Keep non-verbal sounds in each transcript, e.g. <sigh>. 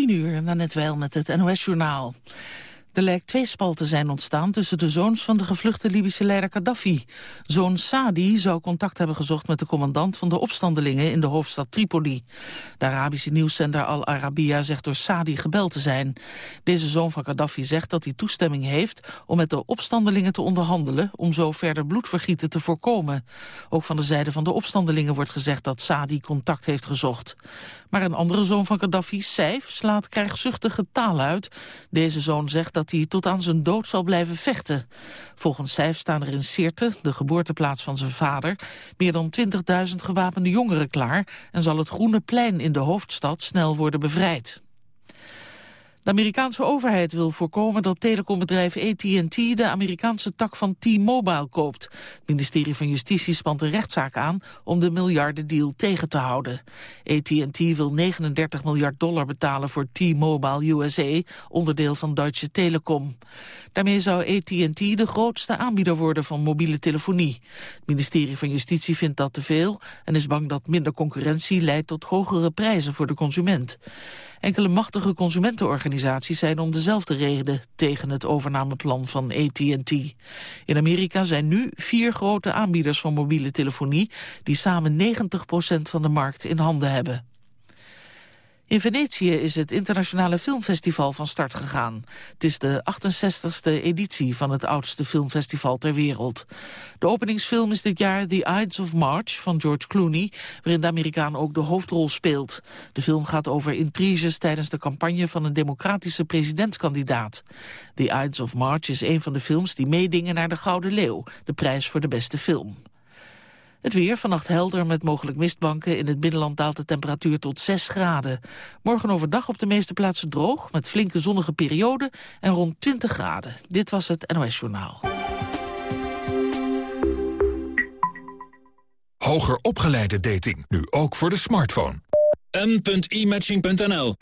Tien uur, net wel met het NOS-journaal. Er lijkt twee spalten zijn ontstaan tussen de zoons van de gevluchte Libische leider Gaddafi. Zoon Sadi zou contact hebben gezocht met de commandant van de opstandelingen in de hoofdstad Tripoli. De Arabische nieuwszender Al Arabiya zegt door Sadi gebeld te zijn. Deze zoon van Gaddafi zegt dat hij toestemming heeft om met de opstandelingen te onderhandelen om zo verder bloedvergieten te voorkomen. Ook van de zijde van de opstandelingen wordt gezegd dat Sadi contact heeft gezocht. Maar een andere zoon van Gaddafi, Saif, slaat krijgzuchtige taal uit. Deze zoon zegt dat hij tot aan zijn dood zal blijven vechten. Volgens Saif staan er in Sirte, de geboorteplaats van zijn vader... meer dan 20.000 gewapende jongeren klaar... en zal het Groene Plein in de hoofdstad snel worden bevrijd. De Amerikaanse overheid wil voorkomen dat telecombedrijf AT&T de Amerikaanse tak van T-Mobile koopt. Het ministerie van Justitie spant een rechtszaak aan om de miljardendeal tegen te houden. AT&T wil 39 miljard dollar betalen voor T-Mobile USA, onderdeel van Deutsche Telekom. Daarmee zou AT&T de grootste aanbieder worden van mobiele telefonie. Het ministerie van Justitie vindt dat te veel en is bang dat minder concurrentie leidt tot hogere prijzen voor de consument. Enkele machtige consumentenorganisaties zijn om dezelfde reden tegen het overnameplan van AT&T. In Amerika zijn nu vier grote aanbieders van mobiele telefonie die samen 90% van de markt in handen hebben. In Venetië is het internationale filmfestival van start gegaan. Het is de 68e editie van het oudste filmfestival ter wereld. De openingsfilm is dit jaar The Ides of March van George Clooney... waarin de Amerikaan ook de hoofdrol speelt. De film gaat over intriges tijdens de campagne van een democratische presidentskandidaat. The Ides of March is een van de films die meedingen naar de Gouden Leeuw... de prijs voor de beste film. Het weer vannacht helder met mogelijk mistbanken. In het binnenland daalt de temperatuur tot 6 graden. Morgen overdag op de meeste plaatsen droog... met flinke zonnige perioden en rond 20 graden. Dit was het NOS Journaal. Hoger opgeleide dating, nu ook voor de smartphone. m.imatching.nl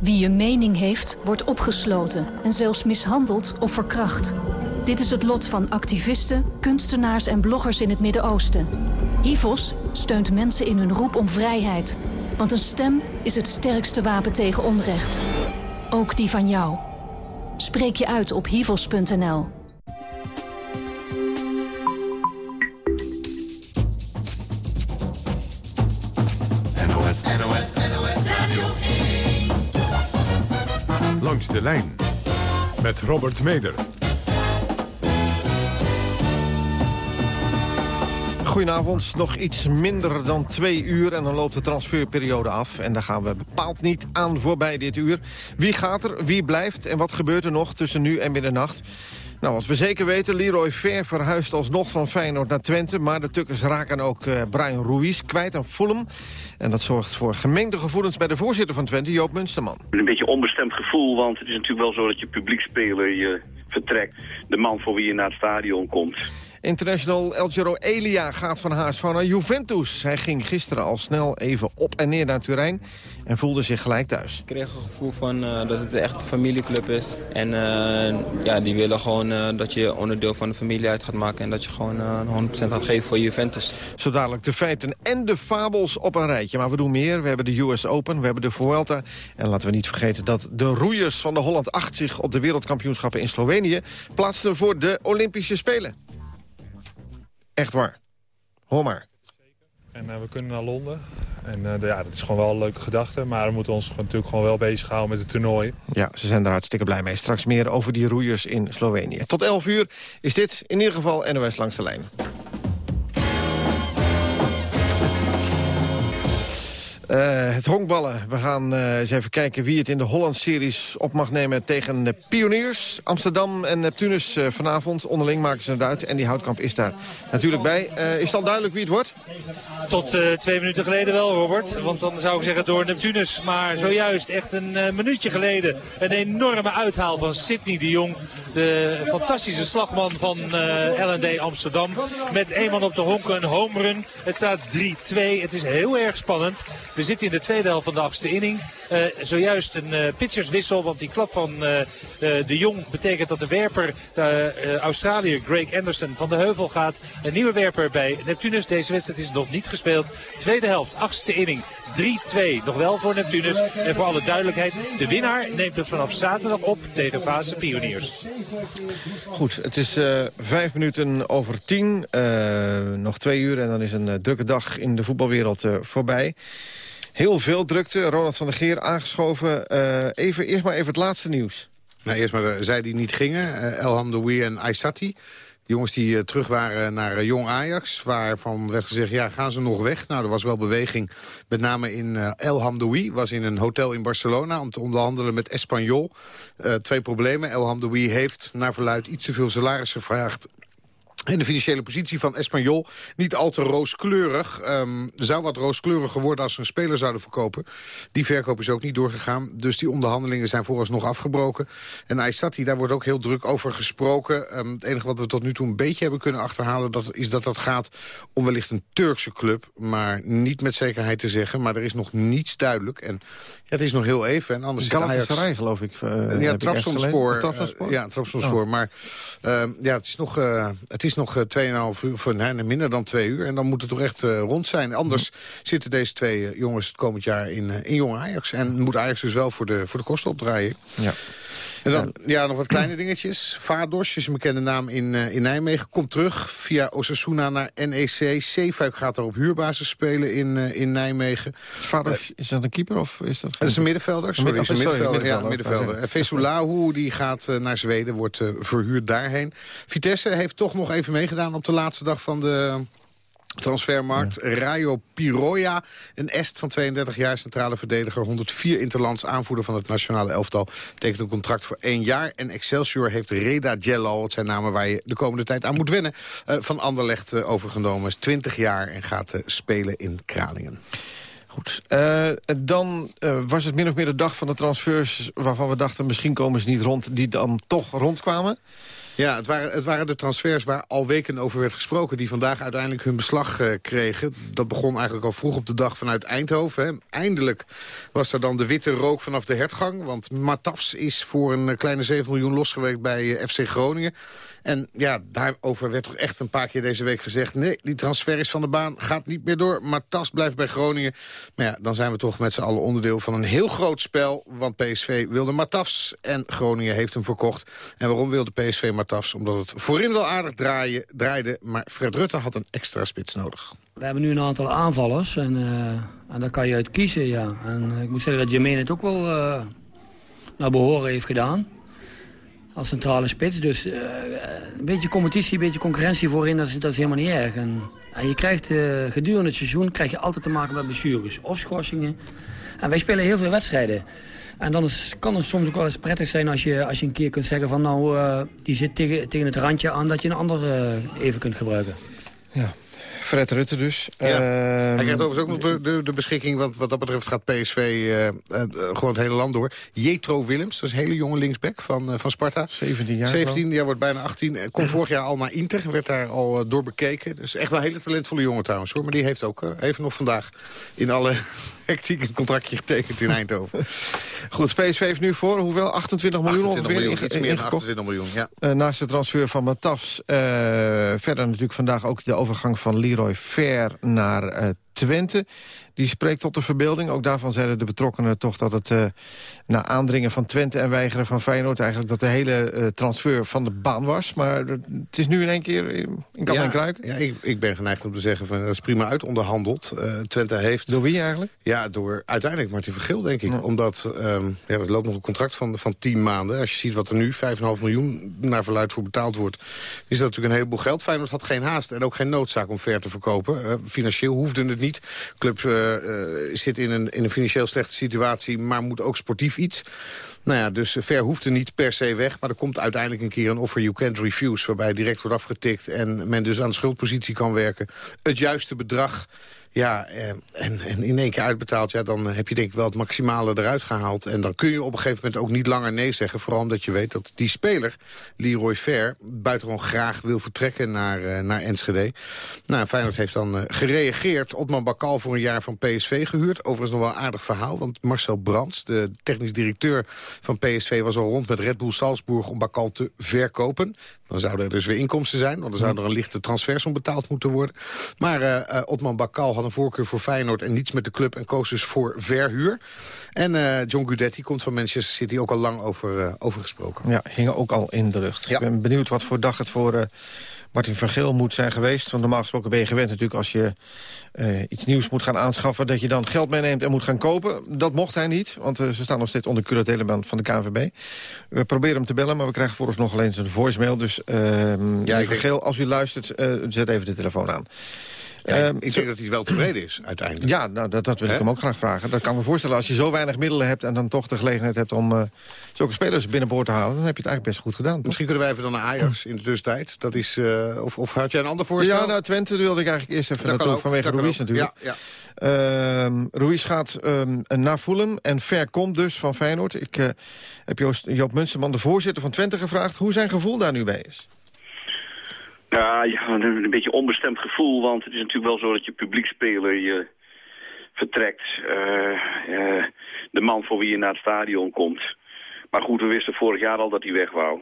Wie een mening heeft, wordt opgesloten en zelfs mishandeld of verkracht. Dit is het lot van activisten, kunstenaars en bloggers in het Midden-Oosten. HIVOS steunt mensen in hun roep om vrijheid. Want een stem is het sterkste wapen tegen onrecht. Ook die van jou. Spreek je uit op hivos.nl. Langs de lijn met Robert Meder. Goedenavond, nog iets minder dan twee uur en dan loopt de transferperiode af. En daar gaan we bepaald niet aan voorbij dit uur. Wie gaat er, wie blijft en wat gebeurt er nog tussen nu en middernacht? Nou, als we zeker weten, Leroy Fair verhuist alsnog van Feyenoord naar Twente... maar de Tukkers raken ook uh, Brian Ruiz kwijt aan Fulham. En dat zorgt voor gemengde gevoelens bij de voorzitter van Twente, Joop Munsterman. Een beetje onbestemd gevoel, want het is natuurlijk wel zo dat je publiekspeler je vertrekt. De man voor wie je naar het stadion komt. International El Elia gaat van HSV naar Juventus. Hij ging gisteren al snel even op en neer naar Turijn en voelde zich gelijk thuis. Ik kreeg een gevoel van uh, dat het echt een familieclub is. En uh, ja, die willen gewoon uh, dat je onderdeel van de familie uit gaat maken... en dat je gewoon 100% gaat geven voor Juventus. Zo dadelijk de feiten en de fabels op een rijtje. Maar we doen meer. We hebben de US Open, we hebben de Vuelta. En laten we niet vergeten dat de roeiers van de Holland 8... zich op de wereldkampioenschappen in Slovenië plaatsten voor de Olympische Spelen. Echt waar. Hoor maar. En uh, we kunnen naar Londen. En uh, ja, dat is gewoon wel een leuke gedachte. Maar we moeten ons natuurlijk gewoon wel bezighouden met het toernooi. Ja, ze zijn er hartstikke blij mee. Straks meer over die roeiers in Slovenië. Tot 11 uur is dit in ieder geval NOS Langs de Lijn. Het honkballen. We gaan uh, eens even kijken wie het in de Holland-series op mag nemen tegen de Pioniers. Amsterdam en Neptunus uh, vanavond. Onderling maken ze het uit. En die Houtkamp is daar natuurlijk bij. is het al duidelijk wie het wordt? Tot twee minuten geleden wel, Robert. Want dan zou ik zeggen door Neptunus. Maar zojuist, echt een minuutje geleden, een enorme uithaal van Sidney de Jong. De fantastische slagman van LND Amsterdam. Met één man op de honk, een home run. Het staat 3-2. Het is heel erg spannend. We zitten in de tweede helft van de achtste inning. Uh, zojuist een uh, pitcherswissel, want die klap van uh, de Jong betekent dat de werper, de Australiër Greg Anderson, van de heuvel gaat. Een nieuwe werper bij Neptunus. Deze wedstrijd is nog niet gespeeld. Tweede helft, achtste inning, 3-2. Nog wel voor Neptunus. En voor alle duidelijkheid, de winnaar neemt het vanaf zaterdag op tegen Fase Pioniers. Goed, het is vijf minuten over tien. nog twee uur en dan is een drukke dag in de voetbalwereld voorbij. Heel veel drukte. Ronald van der Geer aangeschoven. Uh, even, eerst maar even het laatste nieuws. Nou, eerst maar zij die niet gingen. Uh, Elham Doui en Aysati. Jongens die terug waren naar Jong Ajax. Waarvan werd gezegd, ja, gaan ze nog weg? Nou, er was wel beweging. Met name in El Hamdoui. Was in een hotel in Barcelona om te onderhandelen met Espanyol. twee problemen. El Hamdoui heeft naar verluid iets te veel salaris gevraagd en de financiële positie van Espanyol niet al te rooskleurig. Um, zou wat rooskleuriger worden als ze een speler zouden verkopen. Die verkoop is ook niet doorgegaan. Dus die onderhandelingen zijn vooralsnog afgebroken. En Aysati, daar wordt ook heel druk over gesproken. Um, het enige wat we tot nu toe een beetje hebben kunnen achterhalen... Dat, is dat dat gaat om wellicht een Turkse club. Maar niet met zekerheid te zeggen. Maar er is nog niets duidelijk. En ja, het is nog heel even. En anders Galatasaray, geloof ik. Uh, ja, Trabzonspor. Uh, ja, Trabzonspor. Oh. Maar uh, ja, het is nog... Uh, het is is nog 2,5 eh, uur, of nee, minder dan twee uur. En dan moet het toch echt uh, rond zijn. Anders zitten deze twee uh, jongens het komend jaar in, in Jong Ajax. En moet Ajax dus wel voor de, voor de kosten opdraaien. Ja. En dan ja, nog wat kleine dingetjes. Vados, is een bekende naam in, uh, in Nijmegen, komt terug via Osasuna naar NEC. Zeefuik gaat daar op huurbasis spelen in, uh, in Nijmegen. Vados, is dat een keeper of is dat... Dat is een middenvelder, sorry. Een middenvelder, sorry, middenvelder, ja, middenvelder. En Vesulahu, die gaat naar Zweden, wordt verhuurd daarheen. Vitesse heeft toch nog even meegedaan op de laatste dag van de Transfermarkt. Ja. Rayo Piroya, een est van 32 jaar, centrale verdediger. 104 interlands aanvoerder van het nationale elftal. Tekent een contract voor één jaar. En Excelsior heeft Reda Jelal, het zijn namen waar je de komende tijd aan moet wennen. Uh, van Anderlecht uh, overgenomen. Is 20 jaar en gaat uh, spelen in Kralingen. Goed, uh, dan uh, was het min of meer de dag van de transfers... waarvan we dachten misschien komen ze niet rond, die dan toch rondkwamen. Ja, het waren, het waren de transfers waar al weken over werd gesproken... die vandaag uiteindelijk hun beslag uh, kregen. Dat begon eigenlijk al vroeg op de dag vanuit Eindhoven. Hè. Eindelijk was er dan de witte rook vanaf de hertgang. Want Matafs is voor een kleine 7 miljoen losgewerkt bij uh, FC Groningen. En ja, daarover werd toch echt een paar keer deze week gezegd... nee, die transfer is van de baan, gaat niet meer door. Matas blijft bij Groningen. Maar ja, dan zijn we toch met z'n allen onderdeel van een heel groot spel. Want PSV wilde Matas en Groningen heeft hem verkocht. En waarom wilde PSV Matas? Omdat het voorin wel aardig draaien, draaide... maar Fred Rutte had een extra spits nodig. We hebben nu een aantal aanvallers en, uh, en daar kan je uit kiezen, ja. En ik moet zeggen dat Jermaine het ook wel uh, naar behoren heeft gedaan als centrale spits. Dus uh, een beetje competitie, een beetje concurrentie voorin, dat is, helemaal niet erg. En, en je krijgt uh, gedurende het seizoen krijg je altijd te maken met blessures of schorsingen. En wij spelen heel veel wedstrijden. En dan kan het soms ook wel eens prettig zijn als je, als je een keer kunt zeggen van nou, die zit tegen, tegen het randje aan dat je een ander even kunt gebruiken. Ja, Fred Rutte dus. Ja. Uh, Hij krijgt overigens ook nog de, de, de, beschikking, want wat dat betreft gaat PSV uh, uh, gewoon het hele land door. Jetro Willems, dat is een hele jonge linksback van, van Sparta. 17 jaar. 17 jaar, wordt bijna 18. Komt vorig jaar al naar Inter, werd daar al door bekeken. Dus echt wel een hele talentvolle jongen trouwens hoor. Maar die heeft ook even nog vandaag in alle hectiek een contractje <laughs> getekend in Eindhoven. Goed, PSV heeft nu voor, hoewel 28 miljoen 28 ongeveer miljoen, iets meer dan 28 miljoen, ja. Uh, naast de transfer van Matas. Uh, verder natuurlijk vandaag ook de overgang van Leroy Fair naar uh, Twente die spreekt tot de verbeelding. Ook daarvan zeiden de betrokkenen toch dat het uh, na aandringen van Twente en weigeren van Feyenoord... eigenlijk dat de hele uh, transfer van de baan was. Maar het is nu in één keer in kan ja, en kruiken. Ja, ik, ik, ben geneigd om te zeggen van dat is prima uitonderhandeld. Uh, Twente heeft... Door wie eigenlijk? Ja, door uiteindelijk Martin Vergil, denk ik. Ja. Omdat um, ja, er loopt nog een contract van, van 10 maanden. Als je ziet wat er nu 5,5 miljoen naar verluid voor betaald wordt... is dat natuurlijk een heleboel geld. Feyenoord had geen haast en ook geen noodzaak om ver te verkopen. financieel hoefde het niet. Club zit in een, in een financieel slechte situatie... maar moet ook sportief iets. Nou ja, dus Ver hoeft er niet per se weg. Maar er komt uiteindelijk een keer een offer you can't refuse... waarbij direct wordt afgetikt en men dus aan de schuldpositie kan werken. Het juiste bedrag ja, eh, en, en in één keer uitbetaald, ja, dan heb je denk ik wel het maximale eruit gehaald. En dan kun je op een gegeven moment ook niet langer nee zeggen. Vooral omdat je weet dat die speler, Leroy Fair, buitengewoon graag wil vertrekken naar, uh, naar Enschede. Nou, Feyenoord heeft dan uh, gereageerd. Otman Bakal voor een jaar van PSV gehuurd. Overigens nog wel een aardig verhaal, want Marcel Brands, de technisch directeur van PSV, was al rond met Red Bull Salzburg om Bakal te verkopen. Dan zouden er dus weer inkomsten zijn, want dan zou er een lichte transfersom betaald moeten worden. Maar uh, Otman Bakal had een voorkeur voor Feyenoord en niets met de club en koos dus voor verhuur. En uh, John Guidetti komt van Manchester City ook al lang over, uh, over gesproken. Ja, hingen ook al in de lucht. Ja. Ik ben benieuwd wat voor dag het voor Martin van Geel moet zijn geweest. Want normaal gesproken ben je gewend natuurlijk als je uh, iets nieuws moet gaan aanschaffen... dat je dan geld meeneemt en moet gaan kopen. Dat mocht hij niet, want uh, ze staan nog steeds onder curatele van de KNVB. We proberen hem te bellen, maar we krijgen vooralsnog alleen zijn voicemail. Dus uh, ja, van Geel, als u luistert, zet even de telefoon aan. Uh, ik denk dat hij wel tevreden is, uiteindelijk. Ja, nou, dat, dat wil He? ik hem ook graag vragen. Dat kan me voorstellen, als je zo weinig middelen hebt... en dan toch de gelegenheid hebt om uh, zulke spelers binnenboord te halen... dan heb je het eigenlijk best goed gedaan. Toch? Misschien kunnen wij even dan naar Ajax in de tussentijd. Dat is, uh, of, of had jij een ander voorstel? Ja, nou, Twente wilde ik eigenlijk eerst even naartoe vanwege Ruiz natuurlijk. Ja, ja. Uh, Ruiz gaat um, naar Fulham en Ver komt dus van Feyenoord. Ik uh, heb Joost, Joop Munsterman, de voorzitter van Twente, gevraagd... hoe zijn gevoel daar nu bij is. Ja, ja, een beetje onbestemd gevoel, want het is natuurlijk wel zo dat je publiekspeler je vertrekt. Uh, uh, de man voor wie je naar het stadion komt. Maar goed, we wisten vorig jaar al dat hij weg wou.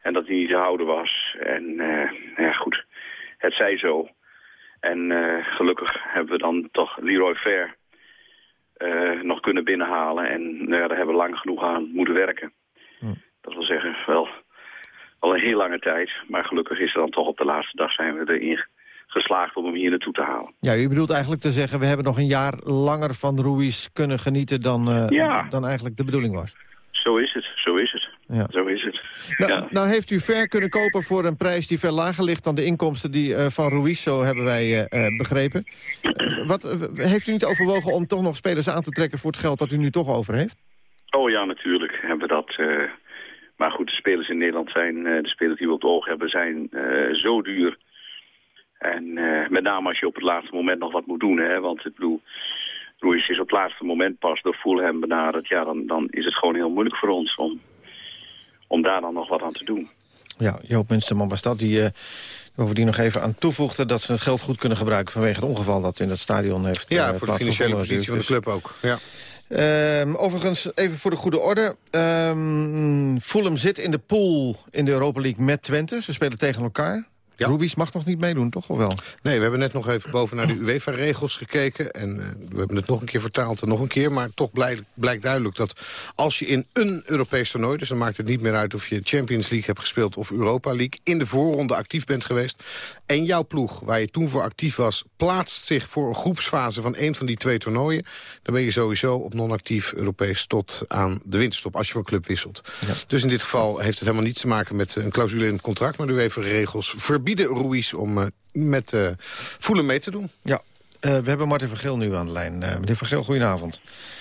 En dat hij niet te houden was. En uh, ja, goed, het zij zo. En gelukkig hebben we dan toch Leroy Fair nog kunnen binnenhalen. En nou daar hebben we lang genoeg aan moeten werken. Hm. Dat wil zeggen, wel al een heel lange tijd. Maar gelukkig is er dan toch op de laatste dag zijn we erin geslaagd om hem hier naartoe te halen. Ja, u bedoelt eigenlijk te zeggen... we hebben nog een jaar langer van Ruiz kunnen genieten dan, uh, ja. dan eigenlijk de bedoeling was. Zo is het, zo is het. Ja. Zo is het. Nou, ja. nou, heeft u ver kunnen kopen voor een prijs die veel lager ligt... dan de inkomsten die, uh, van Ruiz, zo hebben wij uh, begrepen. wat, heeft u niet overwogen om toch nog spelers aan te trekken... voor het geld dat u nu toch over heeft? Oh ja, natuurlijk maar goed, de spelers in Nederland zijn, de spelers die we op het oog hebben, zijn uh, zo duur. En uh, met name als je op het laatste moment nog wat moet doen. Hè? Want ik bedoel, Ruiz is op het laatste moment pas door Fulham benaderd. Ja, dan, dan is het gewoon heel moeilijk voor ons om, om daar dan nog wat aan te doen. Ja, Joop Munsterman was dat. Die uh, bovendien nog even aan toevoegde dat ze het geld goed kunnen gebruiken... vanwege het ongeval dat in het stadion heeft Ja, voor de financiële positie van de club ook. Ja. Um, overigens, even voor de goede orde. Um, Fulham zit in de pool in de Europa League met Twente. Ze spelen tegen elkaar. Ja. Rubies mag nog niet meedoen, toch of wel? Nee, we hebben net nog even boven naar de UEFA-regels gekeken. En uh, we hebben het nog een keer vertaald en nog een keer. Maar toch blijkt, blijkt duidelijk dat als je in een Europees toernooi... dus dan maakt het niet meer uit of je Champions League hebt gespeeld of Europa League... in de voorronde actief bent geweest. En jouw ploeg, waar je toen voor actief was... plaatst zich voor een groepsfase van één van die twee toernooien... dan ben je sowieso op non-actief Europees tot aan de winterstop... als je van club wisselt. Ja. Dus in dit geval heeft het helemaal niets te maken met een clausule in het contract... maar de UEFA-regels verbieden Ruiz om uh, met uh, voelen mee te doen. Ja, uh, we hebben Martin van Geel nu aan de lijn. meneer van Geel, goedenavond.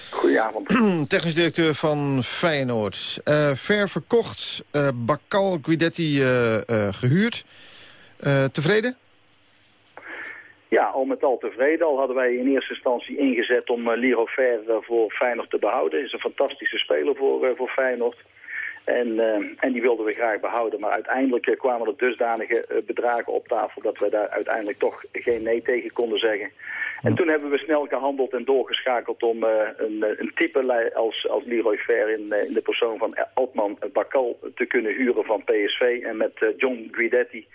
Goedenavond. <clears throat> Technisch directeur van Feyenoord. ver verkocht, Bakal Guidetti gehuurd. tevreden? Ja, al met al tevreden. Al hadden wij in eerste instantie ingezet om uh, Liro Fer voor Feyenoord te behouden. Hij is een fantastische speler voor, voor Feyenoord. En, uh, en die wilden we graag behouden. Maar uiteindelijk uh, kwamen er dusdanige uh, bedragen op tafel... dat we daar uiteindelijk toch geen nee tegen konden zeggen. En toen hebben we snel gehandeld en doorgeschakeld om een, een, type als, als Leroy Fair... In, in de persoon van Altman Bakal te kunnen huren van PSV. En met John Guidetti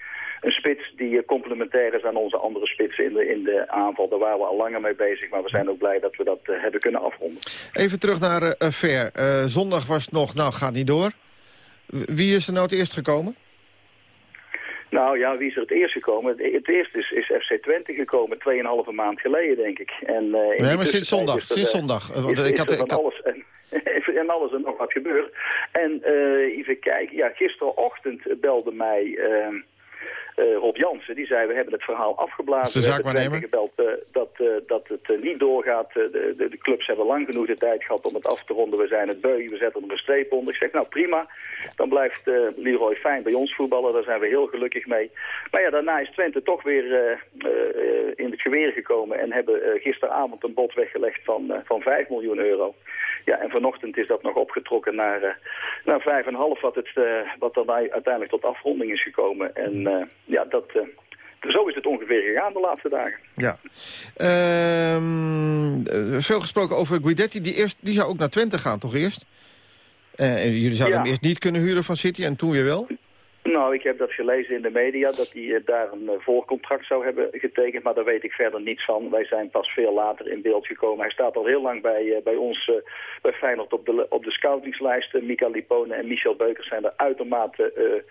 een spits die complementair is aan onze andere spitsen in de, in de aanval. Daar waren we al langer mee bezig, maar we zijn ook blij dat we dat uh, hebben kunnen afronden. Even terug naar uh, Ver. Uh, zondag was het nog, nou gaat niet door. Wie is er nou het eerst gekomen? Nou ja, wie is er het eerst gekomen? Het eerst is, is FC Twente gekomen, 2,5 maand geleden, denk ik. En, uh, nee, maar sinds zondag. Er, sinds zondag. Is, ik had, ik had... alles en, <laughs> en alles en nog wat gebeurd. En uh, even kijken, ja, gisterochtend belde mij... Uh, Rob Jansen, die zei we hebben het verhaal afgeblazen. De we hebben gebeld uh, dat, uh, dat het niet doorgaat. De, de, de, clubs hebben lang genoeg de tijd gehad om het af te ronden. We zijn het beu, we zetten er een streep onder. Ik zeg nou prima, dan blijft Leroy fijn bij ons voetballen. Daar zijn we heel gelukkig mee. Maar ja, daarna is Twente toch weer in het geweer gekomen en hebben gisteravond een bod weggelegd van, van 5 miljoen euro. Ja, en vanochtend is dat nog opgetrokken naar, naar 5,5 wat, het, wat dan uiteindelijk tot afronding is gekomen. En ja, dat, zo is het ongeveer gegaan de laatste dagen. Ja. Um, veel gesproken over Guidetti. Die, eerst, die zou ook naar Twente gaan, toch eerst? en jullie zouden ja. hem eerst niet kunnen huren van City en toen weer wel? Nou, ik heb dat gelezen in de media, dat hij uh, daar een uh, voorcontract zou hebben getekend, maar daar weet ik verder niets van. Wij zijn pas veel later in beeld gekomen. Hij staat al heel lang bij, uh, bij ons, bij Feyenoord, op de, op de scoutingslijsten. Mika Lipone en Michel Beukers zijn er uitermate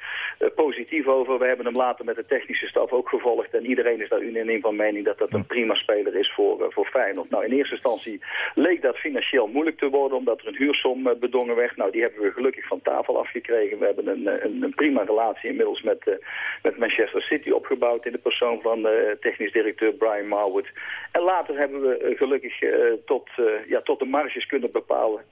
positief over. We hebben hem later met de technische staf ook gevolgd en iedereen is daar unaniem van mening dat dat een prima speler is voor, voor Feyenoord. Nou, in eerste instantie leek dat financieel moeilijk te worden, omdat er een huursom bedongen werd. Nou, die hebben we gelukkig van tafel afgekregen. We hebben een, een, een prima relatie inmiddels met, uh, met Manchester City opgebouwd... in de persoon van uh, technisch directeur Brian Marwood. En later hebben we uh, gelukkig tot, ja, tot de marges kunnen bepalen,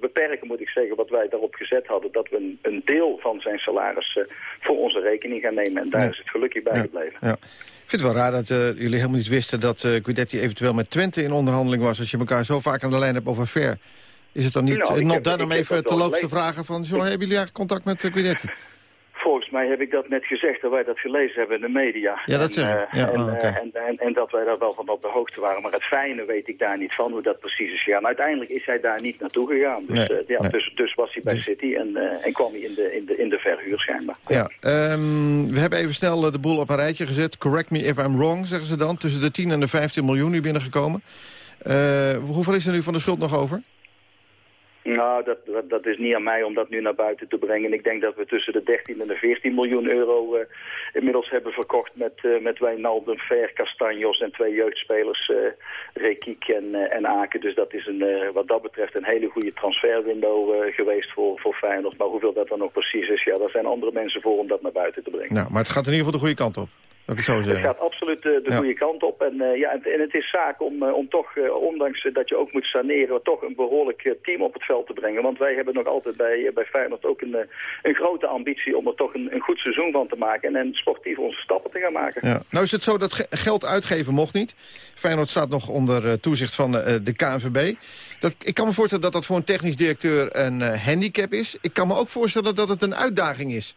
beperken moet ik zeggen... wat wij daarop gezet hadden, dat we een, een deel van zijn salaris voor onze rekening gaan nemen. En daar ja. is het gelukkig bij ja. gebleven. Ja. Ik vind het wel raar dat jullie helemaal niet wisten dat uh, Guidetti eventueel met Twente in onderhandeling was... als je elkaar zo vaak aan de lijn hebt over ver. Is het dan niet nou, not done om even te loops te vragen van... zo hebben jullie eigenlijk contact met uh, Guidetti? Volgens mij heb ik dat net gezegd, dat wij dat gelezen hebben in de media. Ja, dat zeg ik. Ja, en, oh, okay. en, en, en, dat wij daar wel van op de hoogte waren. Maar het fijne weet ik daar niet van, hoe dat precies is gegaan. Uiteindelijk is hij daar niet naartoe gegaan. Dus, nee, uh, ja, nee. dus, dus was hij bij City en, en kwam hij in de, in de, in de verhuur schijnbaar. Ja, um, we hebben even snel de boel op een rijtje gezet. Correct me if I'm wrong, zeggen ze dan. Tussen de 10 en de 15 miljoen nu binnengekomen. Uh, hoeveel is er nu van de schuld nog over? Nou, dat, dat, is niet aan mij om dat nu naar buiten te brengen. Ik denk dat we tussen de 13 en de 14 miljoen euro uh, inmiddels hebben verkocht met, uh, met Wijnaldum, Ver, Castanjos en twee jeugdspelers, uh, Rekiek en, en Aken. Dus dat is een, wat dat betreft een hele goede transferwindow geweest voor, voor Feyenoord. Maar hoeveel dat dan nog precies is, ja, daar zijn andere mensen voor om dat naar buiten te brengen. Nou, maar het gaat in ieder geval de goede kant op. Het gaat absoluut de, de Ja. goede kant op. En, uh, ja, en, het is zaak om, uh, om toch, ondanks dat je ook moet saneren, toch een behoorlijk team op het veld te brengen. Want wij hebben nog altijd bij, bij Feyenoord ook een, een grote ambitie om er toch een, een goed seizoen van te maken. En, en sportief onze stappen te gaan maken. Ja. Nou is het zo dat ge geld uitgeven mocht niet. Feyenoord staat nog onder toezicht van de KNVB. Dat, ik kan me voorstellen dat dat voor een technisch directeur een handicap is. Ik kan me ook voorstellen dat het een uitdaging is.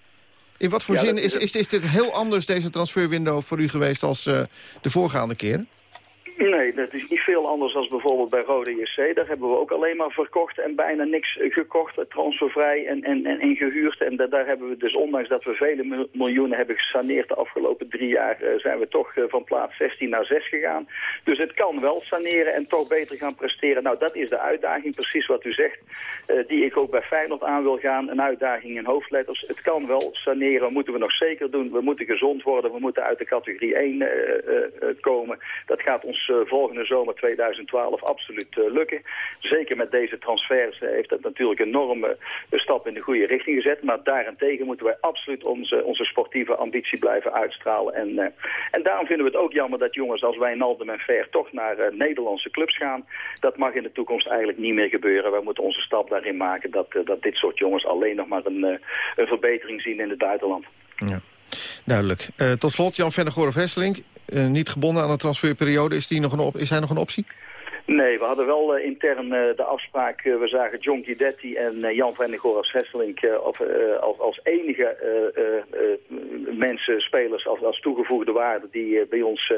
In wat voor Ja, zin is, is, is dit heel anders, deze transferwindow, voor u geweest als uh, de voorgaande keren? Nee, dat is niet veel anders dan bijvoorbeeld bij Rode JC. Daar hebben we ook alleen maar verkocht en bijna niks eh, gekocht, eh, transfervrij en, en, en, gehuurd. En da- daar hebben we dus, ondanks dat we vele mil- miljoenen hebben gesaneerd de afgelopen drie jaar, eh, zijn we toch van plaats 16 naar 6 gegaan. Dus het kan wel saneren en toch beter gaan presteren. Nou, dat is de uitdaging, precies wat u zegt, die ik ook bij Feyenoord aan wil gaan. Een uitdaging in hoofdletters. Het kan wel saneren, moeten we nog zeker doen. We moeten gezond worden, we moeten uit de categorie 1 eh, eh, eh, komen. Dat gaat ons volgende zomer 2012 absoluut eh, lukken. Zeker met deze transfers eh, heeft dat natuurlijk een enorme eh, stap in de goede richting gezet. Maar daarentegen moeten wij absoluut onze, onze sportieve ambitie blijven uitstralen. En, eh, en daarom vinden we het ook jammer dat jongens als Wijnaldum en Ver toch naar eh, Nederlandse clubs gaan. Dat mag in de toekomst eigenlijk niet meer gebeuren. Wij moeten onze stap daarin maken dat, eh, dat dit soort jongens alleen nog maar een, eh, een verbetering zien in het buitenland. Ja. Duidelijk. Tot slot, Jan Vennegoor of Hesselink. Uh, niet gebonden aan de transferperiode. Is, die nog een op is hij nog een optie? Nee, we hadden wel uh, intern uh, de afspraak. Uh, we zagen John Guidetti en Jan van der Goras Hesselink of, als, als enige mensen, spelers, als, als toegevoegde waarde die bij ons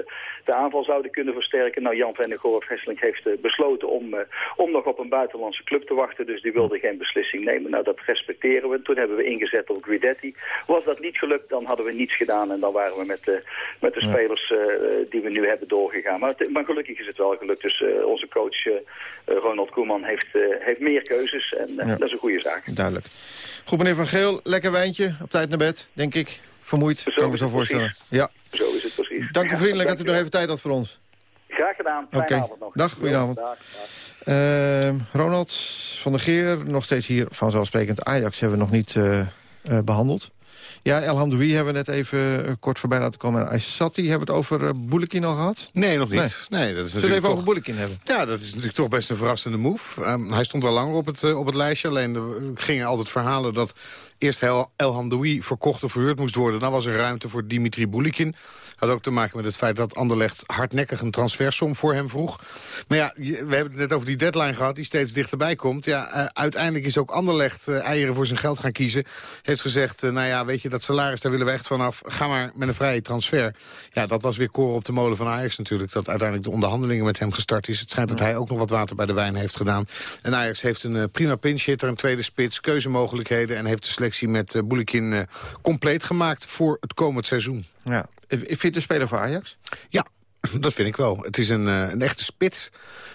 de aanval zouden kunnen versterken. Nou, Jan van der Goras Hesselink heeft besloten om, om nog op een buitenlandse club te wachten. Dus die wilde geen beslissing nemen. Nou, dat respecteren we. Toen hebben we ingezet op Guidetti. Was dat niet gelukt, dan hadden we niets gedaan. En dan waren we met, met de spelers die we nu hebben doorgegaan. Maar, maar gelukkig is het wel gelukt. Dus uh, onze coach uh, Ronald Koeman heeft, uh, heeft meer keuzes. En Ja. dat is een goede zaak. Duidelijk. Goed, meneer Van Geel. Lekker wijntje. Op tijd naar bed, denk ik. Vermoeid, kan ik me zo voorstellen. Ja. Zo is het precies. Dank u vriendelijk dat u nog even tijd had voor ons. Graag gedaan. Fijne avond nog. Dag, goedenavond. Dag, dag. Uh, Ronald van der Geer, nog steeds hier vanzelfsprekend. Ajax hebben we nog niet uh, uh, behandeld. Ja, El Hamdoui hebben we net even eh, kort voorbij laten komen. Aysati, hebben we het over uh, Boulekin al gehad? Nee, nog niet. Nee. dat is Zullen we even toch... over Boulekin hebben? Ja, dat is natuurlijk toch best een verrassende move. Um, hij stond wel langer op het, uh, op het lijstje. Alleen er gingen altijd verhalen dat eerst El, El Hamdoui verkocht of verhuurd moest worden. Dan was er ruimte voor Dimitri Boulikin. Had ook te maken met het feit dat Anderlecht hardnekkig een transfersom voor hem vroeg. Maar ja, we hebben het net over die deadline gehad die steeds dichterbij komt. Ja, uh, uiteindelijk is ook Anderlecht uh, eieren voor zijn geld gaan kiezen. Heeft gezegd, uh, nou ja, weet je, dat salaris, daar willen we echt vanaf. Ga maar met een vrije transfer. Ja, dat was weer koren op de molen van Ajax natuurlijk. Dat uiteindelijk de onderhandelingen met hem gestart is. Het schijnt dat hij ook nog wat water bij de wijn heeft gedaan. En Ajax heeft een prima pinch hitter, een tweede spits, keuzemogelijkheden... en heeft de selectie met Boulikin compleet gemaakt voor het komend seizoen. Ja, Vind je een speler voor Ajax? Ja, <clears throat> dat vind ik wel. Het is een, uh, een echte spits.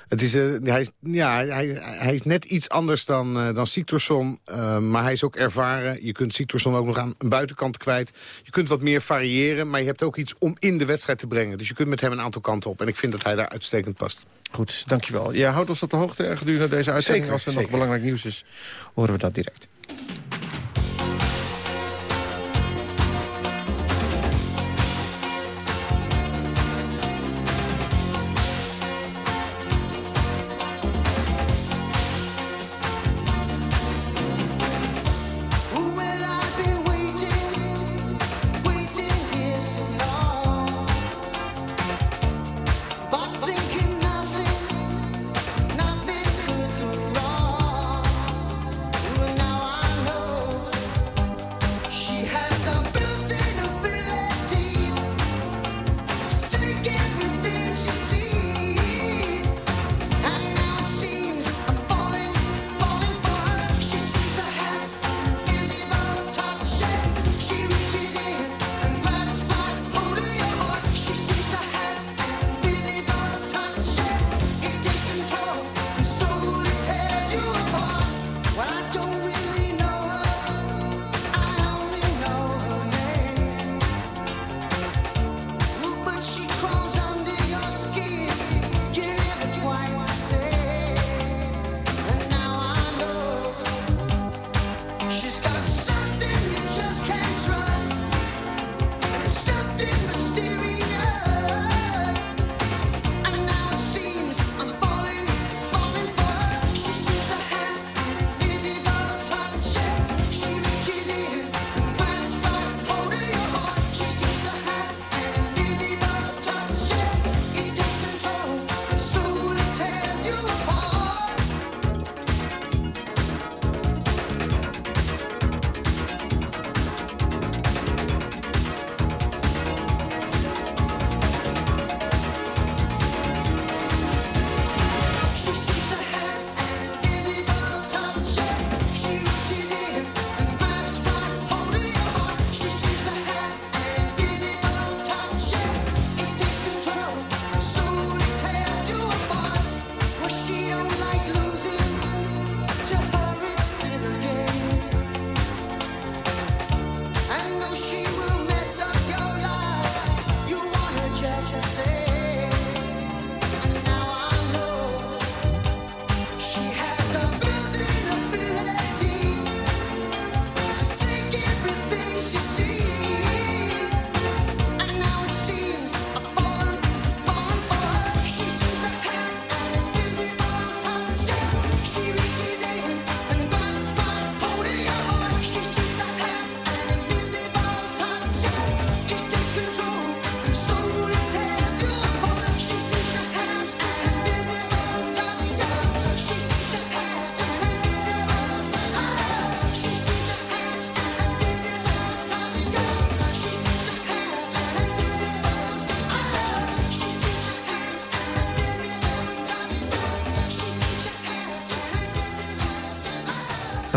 Het is, uh, hij, is, ja, hij, hij is net iets anders dan, uh, dan Siktorsson. maar hij is ook ervaren. Je kunt Siktorsson ook nog aan een buitenkant kwijt. Je kunt wat meer variëren. Maar je hebt ook iets om in de wedstrijd te brengen. Dus je kunt met hem een aantal kanten op. En ik vind dat hij daar uitstekend past. Goed, dankjewel. Je houdt ons op de hoogte gedurende deze uitzending. Zeker, Als er zeker. nog belangrijk nieuws is, horen we dat direct.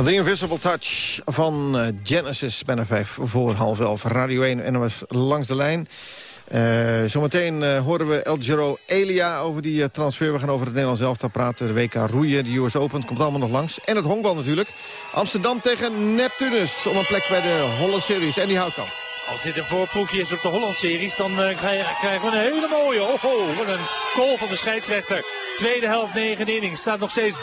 The Invisible Touch van uh, Genesis, bijna vijf voor half elf. Radio 1 en was langs de lijn. Uh, zometeen uh, horen we El Giro Elia over die transfer. We gaan over het Nederlands elftal praten. De WK roeien, de US Open, komt allemaal nog langs. En het honkbal natuurlijk. Amsterdam tegen Neptunus om een plek bij de Holle Series. En die houdt kan. Als dit een voorproefje is op de Holland-series, dan uh, krijgen we een hele mooie. Oh, oh, wat een goal van de scheidsrechter. Tweede helft, negende inning. Staat nog steeds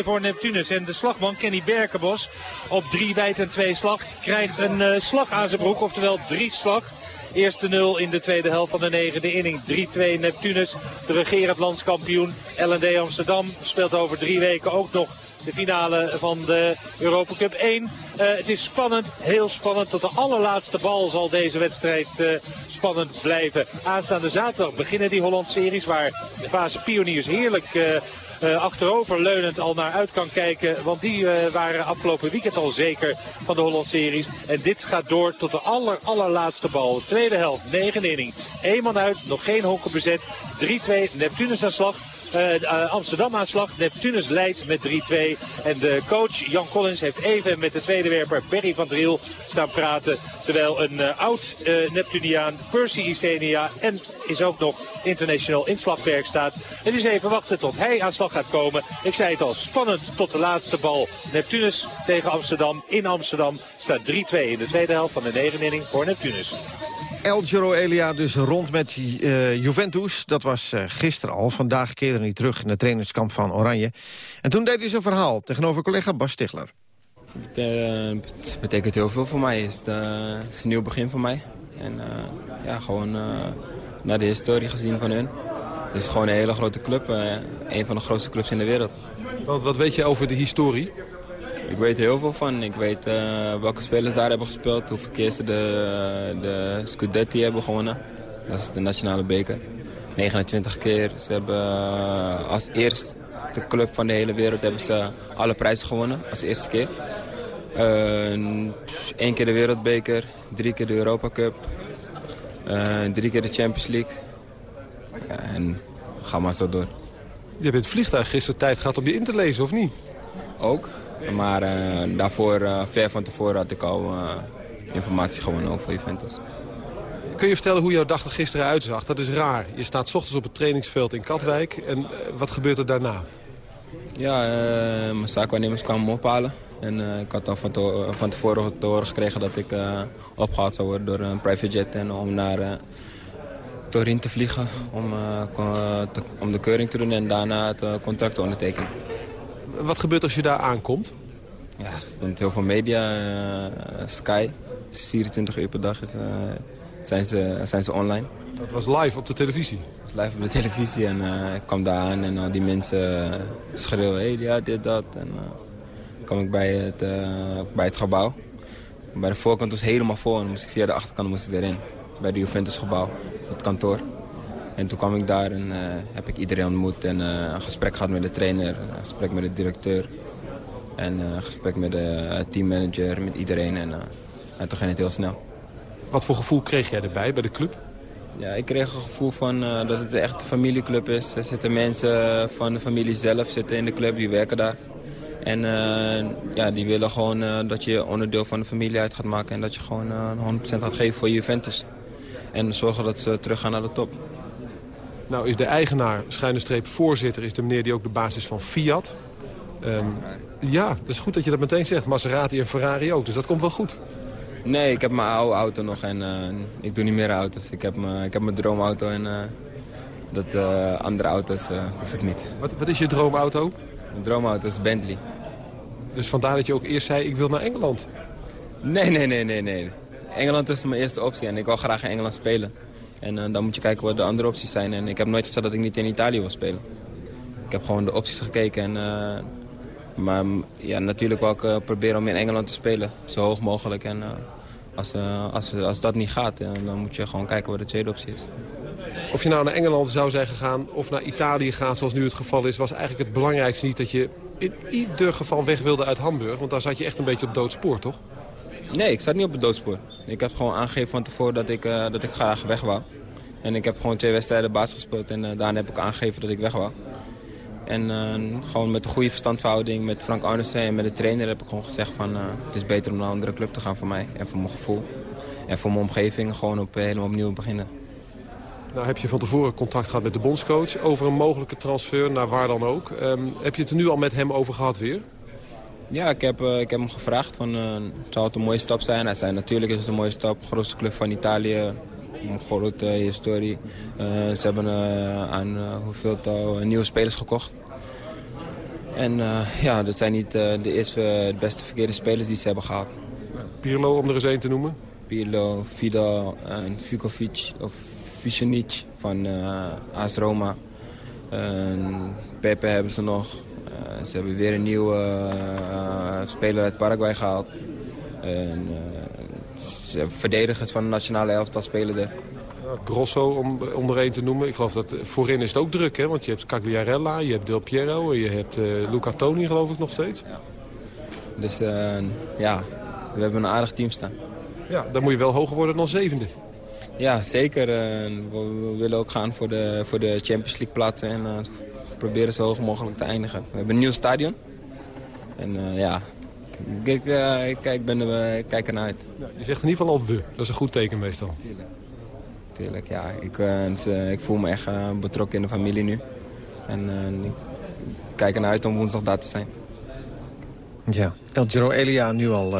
3-2 voor Neptunus. En de slagman Kenny Berkenbos op 3 wijd en 2 slag krijgt een uh, slag aan zijn broek. Oftewel drie slag. Eerste nul in de tweede helft van de negende inning. 3-2 Neptunus, de regerend landskampioen. LND Amsterdam speelt over drie weken ook nog de finale van de Europa Cup 1. Uh, het is spannend, heel spannend. Tot de allerlaatste bal zal deze wedstrijd uh, spannend blijven. Aanstaande zaterdag beginnen die Holland-series waar de fase pioniers heerlijk... Uh, achteroverleunend al naar uit kan kijken. Want die uh, waren afgelopen weekend al zeker van de Holland-series. En dit gaat door tot de aller, allerlaatste bal. Tweede helft, negen inning. Eén man uit, nog geen honken bezet. 3-2, Neptunus aan slag. Uh, Amsterdam aan slag. Neptunus leidt met 3-2. En de coach Jan Collins heeft even met de tweede werper Berry van Driel staan praten. Terwijl een oud Neptuniaan, Percy Isenia en is ook nog international in slagwerk staat. En dus even wachten tot hij aan slag gaat komen. Ik zei het al, spannend tot de laatste bal. Neptunus tegen Amsterdam. In Amsterdam staat 3-2 in de tweede helft van de negen inning voor Neptunus. El Giro Elia dus rond met uh, Juventus. Dat was uh, gisteren al. Vandaag keerde hij terug in het trainingskamp van Oranje. En toen deed hij zijn verhaal tegenover collega Bas Stigler. Het, uh, het betekent heel veel voor mij. Het is, het is een nieuw begin voor mij. En ja, gewoon naar de historie gezien van hun. Het is gewoon een hele grote club. Uh, een van de grootste clubs in de wereld. Want wat weet je over de historie? Ik weet er heel veel van. Ik weet uh, welke spelers daar hebben gespeeld. Hoeveel keer ze de, de Scudetti hebben gewonnen. Dat is de nationale beker. 29 keer. Ze hebben uh, als eerste club van de hele wereld hebben ze alle prijzen gewonnen. Als eerste keer. Eén keer de wereldbeker. Drie keer de Europa Cup. drie keer de Champions League. En ga maar zo door. Je hebt het vliegtuig gisteren tijd gehad om je in te lezen, of niet? Ook. Maar uh, daarvoor, uh, ver van tevoren, had ik al uh, informatie gewonnen over Juventus. Kun je vertellen hoe jouw dag er gisteren uitzag? Dat is raar. Je staat s ochtends op het trainingsveld in Katwijk. En wat gebeurt er daarna? Ja, mijn zaakwaarnemers kwamen me ophalen. En ik had al van, te, van tevoren te horen gekregen dat ik opgehaald zou worden door een private jet. En om naar Torin te vliegen om, uh, te, om de keuring te doen en daarna het uh, contract te ondertekenen. Wat gebeurt als je daar aankomt? Ja, er stond heel veel media. Uh, Sky, is 24 uur per dag zijn, ze, zijn ze online. Dat was live op de televisie? Live op de televisie en ik kwam daar aan en al die mensen schreeuwen, hey, ja, dit, dat. En dan kwam ik bij het, bij het gebouw. Bij de voorkant was helemaal vol en moest ik via de achterkant moest ik erin. Bij de Juventus gebouw het kantoor. En toen kwam ik daar en uh, heb ik iedereen ontmoet en uh, een gesprek gehad met de trainer, een gesprek met de directeur. En uh, een gesprek met de teammanager, met iedereen. En, en toen ging het heel snel. Wat voor gevoel kreeg jij erbij, bij de club? Ja, ik kreeg een gevoel van dat het echt een familieclub is. Er zitten mensen van de familie zelf zitten in de club, die werken daar. En ja, die willen gewoon dat je onderdeel van de familie uit gaat maken... en dat je gewoon 100% gaat geven voor Juventus. En zorgen dat ze teruggaan naar de top. Nou is de eigenaar, schuine streep voorzitter, is de meneer die ook de basis van Fiat. Um, ja, dat is goed dat je dat meteen zegt. Maserati en Ferrari ook, dus dat komt wel goed. Nee, ik heb mijn oude auto nog en uh, ik doe niet meer auto's. Ik heb, mijn, ik heb mijn droomauto en uh, dat uh, andere auto's hoef ik niet. Wat, wat is je droomauto? Mijn droomauto is Bentley. Dus vandaar dat je ook eerst zei, ik wil naar Engeland? Nee, nee, nee, nee, nee. Engeland is mijn eerste optie en ik wil graag in Engeland spelen. En uh, dan moet je kijken wat de andere opties zijn. En ik heb nooit gezegd dat ik niet in Italië wil spelen. Ik heb gewoon de opties gekeken. En, uh, maar ja, natuurlijk wil ik uh, proberen om in Engeland te spelen. Zo hoog mogelijk. En als, als, als dat niet gaat, dan moet je gewoon kijken wat de tweede optie is. Of je nou naar Engeland zou zijn gegaan of naar Italië gaat zoals nu het geval is... was eigenlijk het belangrijkste niet dat je in ieder geval weg wilde uit Hamburg. Want daar zat je echt een beetje op doodspoor, toch? Nee, ik zat niet op het doodspoor. Ik heb gewoon aangegeven van tevoren dat ik, uh, dat ik graag weg wou. En ik heb gewoon twee wedstrijden baas gespeeld en uh, daarna heb ik aangegeven dat ik weg wou. En uh, gewoon met een goede verstandverhouding met Frank Arnesen en met de trainer heb ik gewoon gezegd van het is beter om naar een andere club te gaan voor mij en voor mijn gevoel. En voor mijn omgeving gewoon op, helemaal opnieuw beginnen. Nou heb je van tevoren contact gehad met de bondscoach over een mogelijke transfer naar waar dan ook. Um, heb je het er nu al met hem over gehad weer? Ja, ik heb, uh, ik heb hem gevraagd, van, uh, zou het een mooie stap zijn? Hij zei, natuurlijk is het een mooie stap. Grootste club van Italië, een grote historie. Uh, ze hebben aan hoeveeltal nieuwe spelers gekocht. En ja, dat zijn niet de eerste, de beste verkeerde spelers die ze hebben gehad. Pirlo, om er eens één te noemen? Pirlo, Vidal en Vukovic, of Vicenic van AS Roma. Pepe hebben ze nog. Eh, ze hebben weer een nieuwe eh, speler uit Paraguay gehaald. En, eh, ze verdedigers van de nationale elftal spelen er. Grosso, om, om er één te noemen. Ik geloof dat voorin is het ook druk, hè? Want je hebt Cagliarella, je hebt Del Piero... en je hebt uh, Luca Toni, geloof ik, nog steeds. Ja. Dus uh, ja, we hebben een aardig team staan. Ja, dan moet je wel hoger worden dan zevende. Ja, zeker. We, we, willen ook gaan voor de, voor de Champions League plaatsen. En proberen zo hoog mogelijk te eindigen. We hebben een nieuw stadion. En uh, ja, ik, uh, ik, ik, ben er, ik kijk ernaar uit. Ja, je zegt in ieder geval al we. Dat is een goed teken meestal. Tuurlijk, Tuurlijk ja. Ik, uh, ik voel me echt betrokken in de familie nu. En ik kijk ernaar uit om woensdag daar te zijn. Ja, El Giro Elia nu al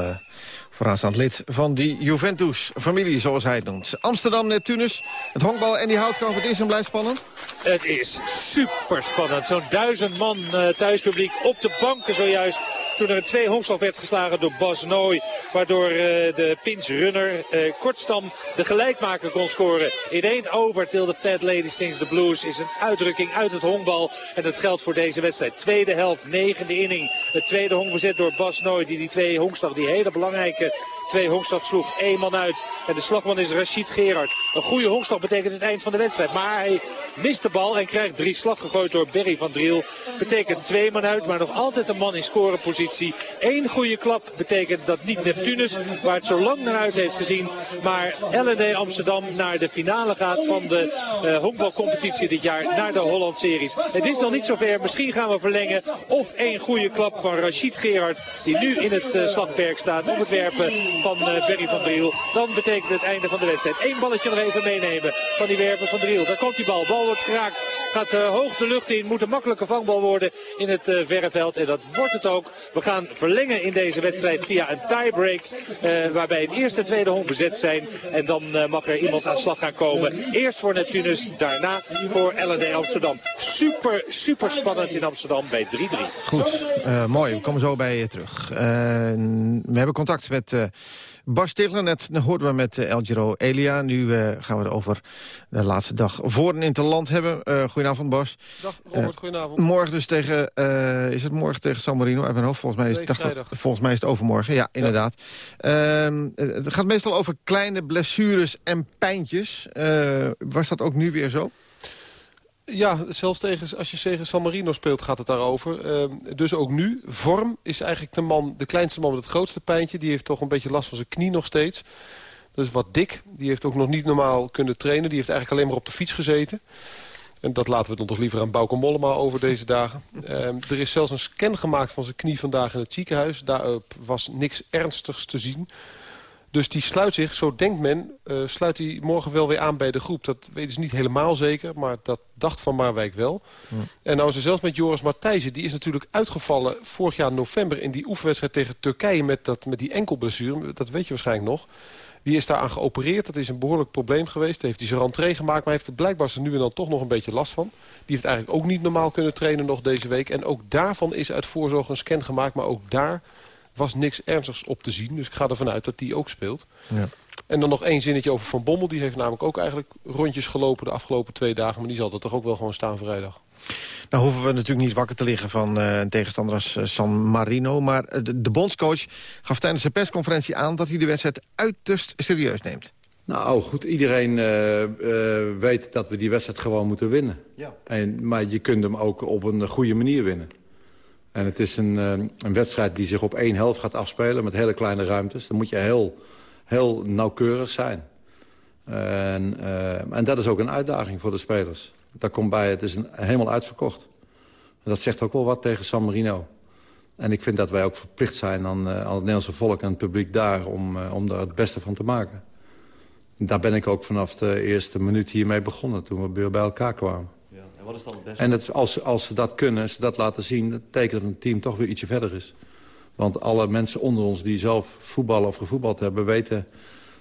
vooraanstaand lid van die Juventus-familie, zoals hij het noemt. Amsterdam-Neptunus, het honkbal en die houtkamp, het is en blijft spannend? Het is super spannend. Zo'n duizend man uh, thuispubliek op de banken zojuist toen er een twee honkslag werd geslagen door Bas Nooy. Waardoor uh, de pinsrunner uh, Kortstam de gelijkmaker kon scoren. In één over till the Fat Lady Sings the Blues is een uitdrukking uit het honkbal. En dat geldt voor deze wedstrijd. Tweede helft, negende inning. Het tweede honk bezet door Bas Nooy. Die die twee honkslag, die hele belangrijke twee honkslag sloeg. Eén man uit. En de slagman is Rashid Gerard. Een goede honkslag betekent het eind van de wedstrijd. Maar hij mist de bal en krijgt drie slag gegooid door Berry van Driel. Betekent twee man uit, maar nog altijd een man in scorepositie. Eén goede klap betekent dat niet Neptunus, waar het zo lang naar uit heeft gezien, maar LND Amsterdam naar de finale gaat van de uh, honkbalcompetitie dit jaar, naar de Holland Series. Het is nog niet zover, misschien gaan we verlengen. Of één goede klap van Rashid Gerard, die nu in het uh, slagperk staat op het werpen van Berry van Driel. Dan betekent het einde van de wedstrijd. Eén balletje nog even meenemen van die werpen van Driel. Daar komt die bal. Bal wordt geraakt. Gaat uh, hoog de lucht in. Moet een makkelijke vangbal worden in het uh, verre veld. En dat wordt het ook. We gaan verlengen in deze wedstrijd via een tiebreak. waarbij het eerste en tweede honk bezet zijn. En dan mag er iemand aan slag gaan komen. Eerst voor Neptunus. Daarna voor LND Amsterdam. Super, super spannend in Amsterdam bij 3-3. Goed, mooi. We komen zo bij je terug. we hebben contact met Bas Stigler, net hoorden we met uh, El Giro Elia. Nu uh, gaan we het over de laatste dag voor en in het land hebben. Uh, goedenavond, Bas. Dag, Robert, goedenavond. Morgen dus tegen, is het morgen tegen San Marino? Even hoofd, volgens mij, is, dacht, volgens mij is het overmorgen. Ja, inderdaad. Ja. Ehm, het gaat meestal over kleine blessures en pijntjes. was dat ook nu weer zo? Ja, zelfs tegen, als je tegen San Marino speelt gaat het daarover. Uh, dus ook nu. Vorm is eigenlijk de, man, de kleinste man met het grootste pijntje. Die heeft toch een beetje last van zijn knie nog steeds. Dat is wat dik. Die heeft ook nog niet normaal kunnen trainen. Die heeft eigenlijk alleen maar op de fiets gezeten. En dat laten we dan toch liever aan Bauke Mollema over deze dagen. Uh, er is zelfs een scan gemaakt van zijn knie vandaag in het ziekenhuis. Daar was niks ernstigs te zien. Dus die sluit zich, zo denkt men, uh, sluit hij morgen wel weer aan bij de groep. Dat weten ze niet helemaal zeker, maar dat dacht Van Marwijk wel. Ja. En nou is er zelfs met Joris Matthijsen, die is natuurlijk uitgevallen vorig jaar november... in die oefenwedstrijd tegen Turkije met, dat, met die enkelblessure. Dat weet je waarschijnlijk nog. Die is daar aan geopereerd. Dat is een behoorlijk probleem geweest. Heeft hij zijn rentree gemaakt, maar heeft er blijkbaar nu en dan toch nog een beetje last van. Die heeft eigenlijk ook niet normaal kunnen trainen nog deze week. En ook daarvan is uit voorzorg een scan gemaakt, maar ook daar was niks ernstigs op te zien. Dus ik ga ervan uit dat die ook speelt. Ja. En dan nog één zinnetje over Van Bommel. Die heeft namelijk ook eigenlijk rondjes gelopen de afgelopen twee dagen. Maar die zal er toch ook wel gewoon staan vrijdag. Nou hoeven we natuurlijk niet wakker te liggen van uh, een tegenstander als uh, San Marino. Maar uh, de, de, bondscoach gaf tijdens de persconferentie aan... dat hij de wedstrijd uiterst serieus neemt. Nou goed, iedereen weet dat we die wedstrijd gewoon moeten winnen. Ja. En, maar je kunt hem ook op een goede manier winnen. En het is een, eh, een wedstrijd die zich op één helft gaat afspelen... met hele kleine ruimtes. Dan moet je heel, heel nauwkeurig zijn. En, uh, en dat is ook een uitdaging voor de spelers. Daar komt bij, het is een, helemaal uitverkocht. En dat zegt ook wel wat tegen San Marino. En ik vind dat wij ook verplicht zijn aan, aan het Nederlandse volk en het publiek daar... om, uh, om daar het beste van te maken. Daar ben ik ook vanaf de eerste minuut hiermee begonnen... toen we weer bij elkaar kwamen. Wat is dan het beste? En het, als, als ze dat kunnen, ze dat laten zien... dat betekent dat een team toch weer ietsje verder is. Want alle mensen onder ons die zelf voetballen of gevoetbald hebben... weten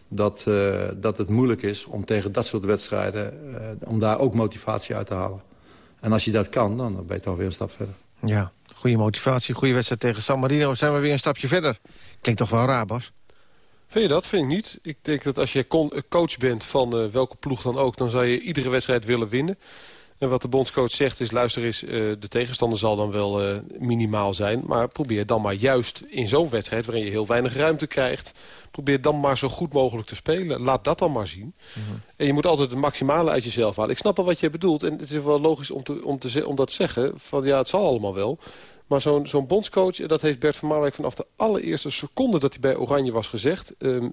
dat, uh, dat het moeilijk is om tegen dat soort wedstrijden... Uh, om daar ook motivatie uit te halen. En als je dat kan, dan ben je toch weer een stap verder. Ja, goede motivatie, goede wedstrijd tegen San Marino. Zijn we weer een stapje verder. Klinkt toch wel raar, Bas? Vind je dat? Vind ik niet. Ik denk dat als je coach bent van uh, welke ploeg dan ook... dan zou je iedere wedstrijd willen winnen. En wat de bondscoach zegt is, luister eens, uh, de tegenstander zal dan wel uh, minimaal zijn. Maar probeer dan maar juist in zo'n wedstrijd waarin je heel weinig ruimte krijgt... probeer dan maar zo goed mogelijk te spelen. Laat dat dan maar zien. Mm -hmm. En je moet altijd het maximale uit jezelf halen. Ik snap wel wat je bedoelt. En het is wel logisch om, te, om, te, om dat te zeggen. Van ja, het zal allemaal wel. Maar zo'n zo'n bondscoach, dat heeft Bert van Marwijk vanaf de allereerste seconde dat hij bij Oranje was gezegd. Uh,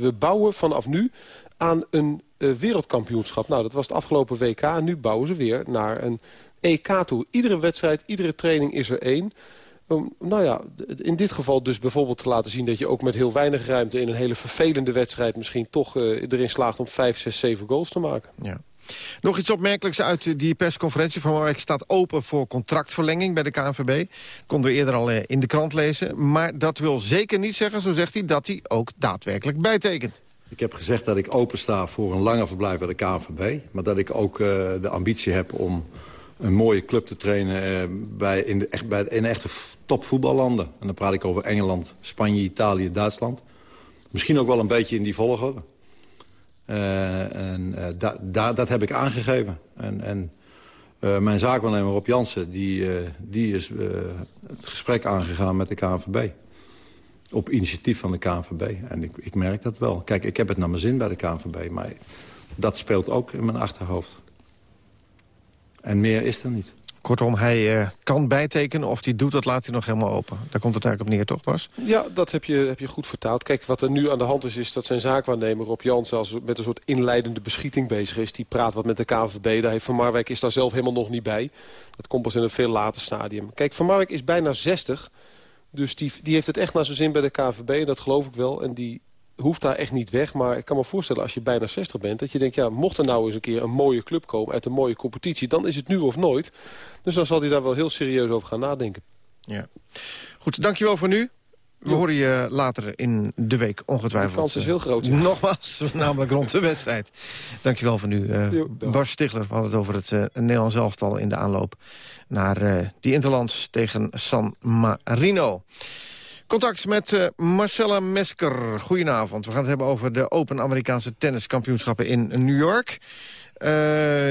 we bouwen vanaf nu aan een wereldkampioenschap. Nou, dat was het afgelopen WK. En nu bouwen ze weer naar een EK toe. Iedere wedstrijd, iedere training is er één. Um, nou ja, in dit geval dus bijvoorbeeld te laten zien... dat je ook met heel weinig ruimte in een hele vervelende wedstrijd... misschien toch uh, erin slaagt om 5, 6, 7 goals te maken. Ja. Nog iets opmerkelijks uit die persconferentie van Marwijk staat open voor contractverlenging bij de KNVB. Konden we eerder al in de krant lezen. Maar dat wil zeker niet zeggen, zo zegt hij, dat hij ook daadwerkelijk bijtekent. Ik heb gezegd dat ik opensta voor een langer verblijf bij de KNVB. Maar dat ik ook uh, de ambitie heb om een mooie club te trainen uh, bij, in, de, echt, bij, in echte topvoetballanden. En dan praat ik over Engeland, Spanje, Italië, Duitsland. Misschien ook wel een beetje in die volgorde. Uh, en da, da, dat heb ik aangegeven. En, en mijn zaakwaarnemer Rob Jansen die, die is het gesprek aangegaan met de KNVB op initiatief van de KNVB. En ik, ik merk dat wel. Kijk, ik heb het naar mijn zin bij de KNVB, maar dat speelt ook in mijn achterhoofd. En meer is er niet. Kortom, hij uh, kan bijtekenen of hij doet, dat laat hij nog helemaal open. Daar komt het eigenlijk op neer, toch Bas? Ja, dat heb je, heb je goed vertaald. Kijk, wat er nu aan de hand is, is dat zijn zaakwaarnemer Rob Jansen... als met een soort inleidende beschieting bezig is. Die praat wat met de KNVB. Daar heeft Van Marwijk is daar zelf helemaal nog niet bij. Dat komt pas in een veel later stadium. Kijk, Van Marwijk is bijna 60... Dus die, die heeft het echt naar zijn zin bij de KVB. Dat geloof ik wel. En die hoeft daar echt niet weg. Maar ik kan me voorstellen als je bijna 60 bent... dat je denkt, ja, mocht er nou eens een keer een mooie club komen... uit een mooie competitie, dan is het nu of nooit. Dus dan zal hij daar wel heel serieus over gaan nadenken. Ja. Goed, dankjewel voor nu. We horen je later in de week ongetwijfeld. De kans is heel groot. Ja. Nogmaals, <laughs> namelijk rond de wedstrijd. Dankjewel voor nu. Uh, Bas Stigler, we hadden het over het uh, Nederlands elftal in de aanloop... naar uh, die Interlands tegen San Marino. Contact met Marcella Mesker. Goedenavond. We gaan het hebben over de Open Amerikaanse tenniskampioenschappen in New York.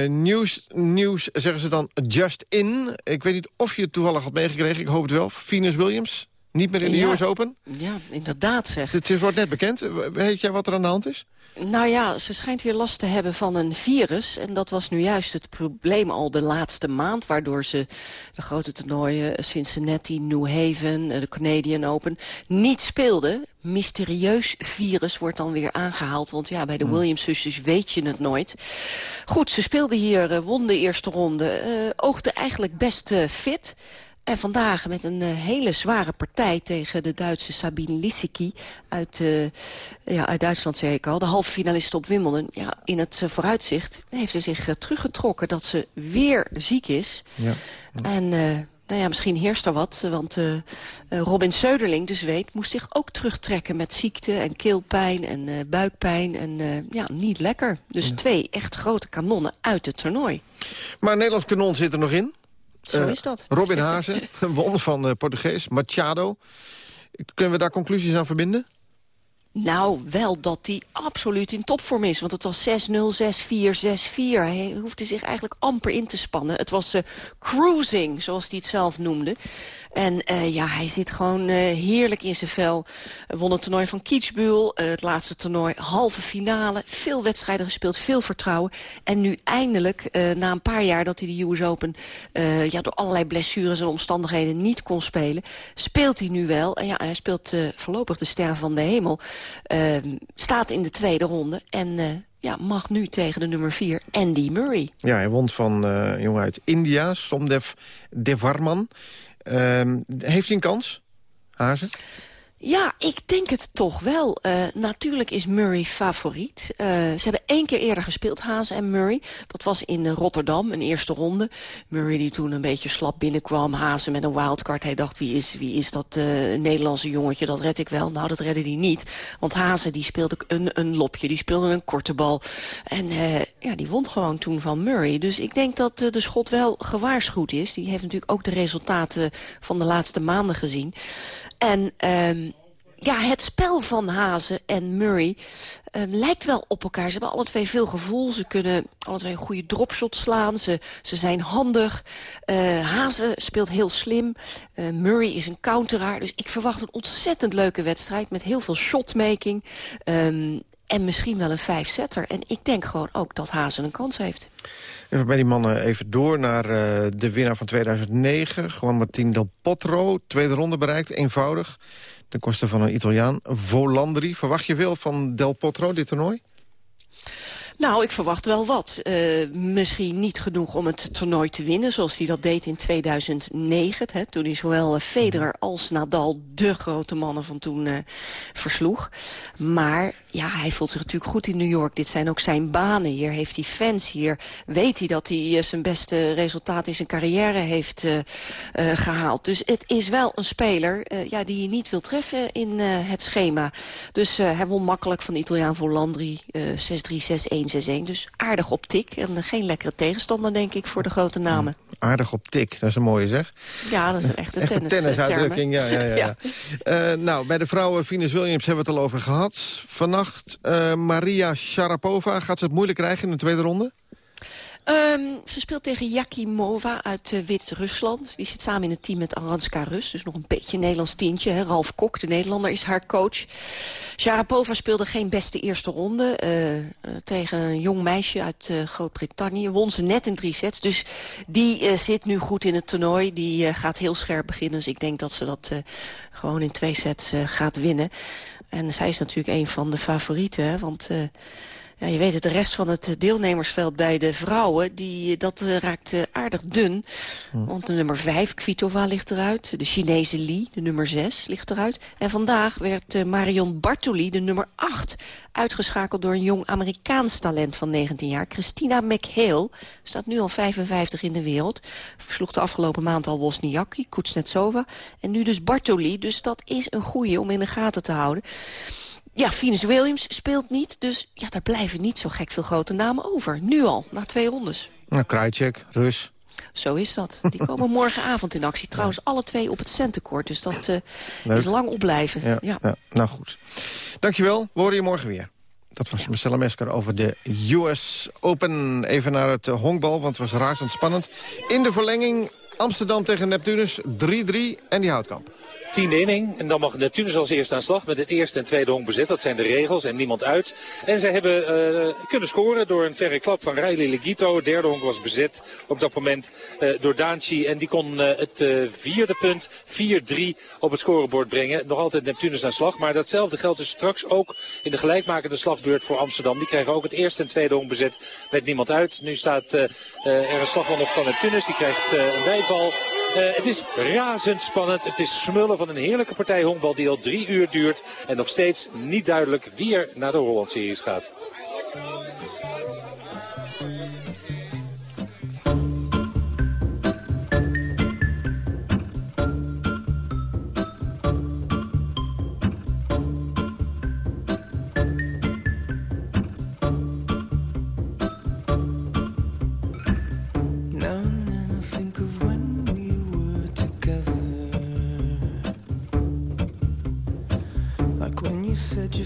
nieuws, nieuws zeggen ze dan just in. Ik weet niet of je het toevallig had meegekregen. Ik hoop het wel. Venus Williams, niet meer in de ja, US Open? Ja, inderdaad zeg. Het, het wordt net bekend. Weet jij wat er aan de hand is? Nou ja, ze schijnt weer last te hebben van een virus. En dat was nu juist het probleem al de laatste maand... waardoor ze de grote toernooien Cincinnati, New Haven, de Canadian Open... niet speelden. Mysterieus virus wordt dan weer aangehaald. Want ja, bij de Williams-zusters weet je het nooit. Goed, ze speelden hier, won de eerste ronde. Uh, oogde eigenlijk best uh, fit... En vandaag met een uh, hele zware partij tegen de Duitse Sabine Lisicki uit, uh, ja, uit Duitsland, zei ik al. De halve finalist op Wimbledon. Ja, in het uh, vooruitzicht heeft ze zich teruggetrokken dat ze weer ziek is. Ja. En nou ja, misschien heerst er wat, want Robin Söderling, dus weet, moest zich ook terugtrekken met ziekte en keelpijn en buikpijn. En ja, niet lekker. Dus ja. twee echt grote kanonnen uit het toernooi. Maar Nederlands kanon zit er nog in? Zo is dat. Robin Hazen, <laughs> won van uh, Portugees, Machado. Kunnen we daar conclusies aan verbinden? Nou, wel dat hij absoluut in topvorm is. Want het was 6-0, 6-4, 6-4. Hij hoefde zich eigenlijk amper in te spannen. Het was uh, cruising, zoals hij het zelf noemde. En uh, ja, hij zit gewoon uh, heerlijk in zijn vel. Won het toernooi van Kitzbühel, het laatste toernooi, halve finale. Veel wedstrijden gespeeld, veel vertrouwen. En nu eindelijk, na een paar jaar dat hij de US Open... ja, door allerlei blessures en omstandigheden niet kon spelen... speelt hij nu wel. En ja, hij speelt voorlopig de sterren van de hemel. Ehm, staat in de tweede ronde en ja, mag nu tegen de nummer 4, Andy Murray. Ja, hij won van uh, jongen uit India, Somdev Devarman. Uh, heeft hij een kans, Hazen? Ja, ik denk het toch wel. Uh, natuurlijk is Murray favoriet. Uh, ze hebben één keer eerder gespeeld, Hazen en Murray. Dat was in Rotterdam, een eerste ronde. Murray die toen een beetje slap binnenkwam. Hazen met een wildcard. Hij dacht, wie is, wie is dat uh, Nederlandse jongetje? Dat red ik wel. Nou, dat redde hij niet. Want Hazen die speelde een, een lopje, die speelde een korte bal. En ja, die won gewoon toen van Murray. Dus ik denk dat de schot wel gewaarschuwd is. Die heeft natuurlijk ook de resultaten van de laatste maanden gezien. En um, ja, het spel van Hazen en Murray um, lijkt wel op elkaar. Ze hebben alle twee veel gevoel. Ze kunnen alle twee een goede dropshot slaan. Ze, ze zijn handig. Uh, Hazen speelt heel slim. Uh, Murray is een counteraar. Dus ik verwacht een ontzettend leuke wedstrijd... met heel veel shotmaking. Um, en misschien wel een vijfzetter. En ik denk gewoon ook dat Hazen een kans heeft. Even bij die mannen even door naar uh, de winnaar van 2009. Juan Martín Del Potro, tweede ronde bereikt, eenvoudig. Ten koste van een Italiaan, Volandri. Verwacht je veel van Del Potro, dit toernooi? Nou, ik verwacht wel wat. Uh, misschien niet genoeg om het toernooi te winnen, zoals hij dat deed in 2009. Hè, toen hij zowel eh, Federer als Nadal, de grote mannen van toen, uh, versloeg. Maar ja, hij voelt zich natuurlijk goed in New York. Dit zijn ook zijn banen. Hier heeft hij fans. Hier weet hij dat hij zijn beste resultaat in zijn carrière heeft gehaald. Dus het is wel een speler ja, die je niet wil treffen in het schema. Dus hij won makkelijk van de Italiaan Volandri 6-3, 6-1. 6-1. Dus aardig op tik. En geen lekkere tegenstander, denk ik, voor de grote namen. Aardig op tik, dat is een mooie zeg. Ja, dat is een echte, <laughs> echte tennis, tennisuitdrukking. Ja, ja, ja, ja. <laughs> ja. Uh, nou, bij de vrouwen Venus Williams hebben we het al over gehad. Vannacht uh, Maria Sharapova. Gaat ze het moeilijk krijgen in de tweede ronde? Um, ze speelt tegen Yakimova uit uh, Wit-Rusland. Die zit samen in het team met Aranska Rus. Dus nog een beetje een Nederlands tientje. Hè. Ralf Kok, de Nederlander, is haar coach. Sharapova speelde geen beste eerste ronde. Uh, uh, tegen een jong meisje uit Groot-Brittannië. Won ze net in drie sets. Dus die zit nu goed in het toernooi. Die gaat heel scherp beginnen. Dus ik denk dat ze dat gewoon in twee sets gaat winnen. En zij is natuurlijk een van de favorieten. Want... Ja, je weet het, de rest van het deelnemersveld bij de vrouwen... Die, dat uh, raakt uh, aardig dun. Hm. Want de nummer 5, Kvitova, ligt eruit. De Chinese Li, de nummer 6, ligt eruit. En vandaag werd uh, Marion Bartoli, de nummer 8... uitgeschakeld door een jong Amerikaans talent van 19 jaar. Christina McHale staat nu al 55 in de wereld. Versloeg de afgelopen maand al Wozniacki, Kuznetsova. En nu dus Bartoli, dus dat is een goeie om in de gaten te houden. Ja, Venus Williams speelt niet, dus ja, daar blijven niet zo gek veel grote namen over. Nu al, na twee rondes. Nou, Krajcek, Rus. Zo is dat. Die komen morgenavond in actie. Trouwens, alle twee op het centenkort. Dus dat uh, is lang opblijven. Ja, ja. ja, nou goed. Dankjewel. We horen je morgen weer. Dat was Marcella Mesker over de US Open. Even naar het honkbal, want het was razend spannend. In de verlenging Amsterdam tegen Neptunus 3-3 en die houtkamp. Tiende inning. En dan mag Neptunus als eerste aan slag met het eerste en tweede honk bezet. Dat zijn de regels en niemand uit. En zij hebben uh, kunnen scoren door een verre klap van Riley Legito. Derde honk was bezet op dat moment uh, door Daanchi. En die kon uh, het vierde punt 4-3 op het scorebord brengen. Nog altijd Neptunus aan slag. Maar datzelfde geldt dus straks ook in de gelijkmakende slagbeurt voor Amsterdam. Die krijgen ook het eerste en tweede honk bezet met niemand uit. Nu staat er een slagman op van Neptunus. Die krijgt een wijdbal. het is razend spannend. Het is smullen van een heerlijke partij honkbal die al drie uur duurt. En nog steeds niet duidelijk wie er naar de Holland Series gaat.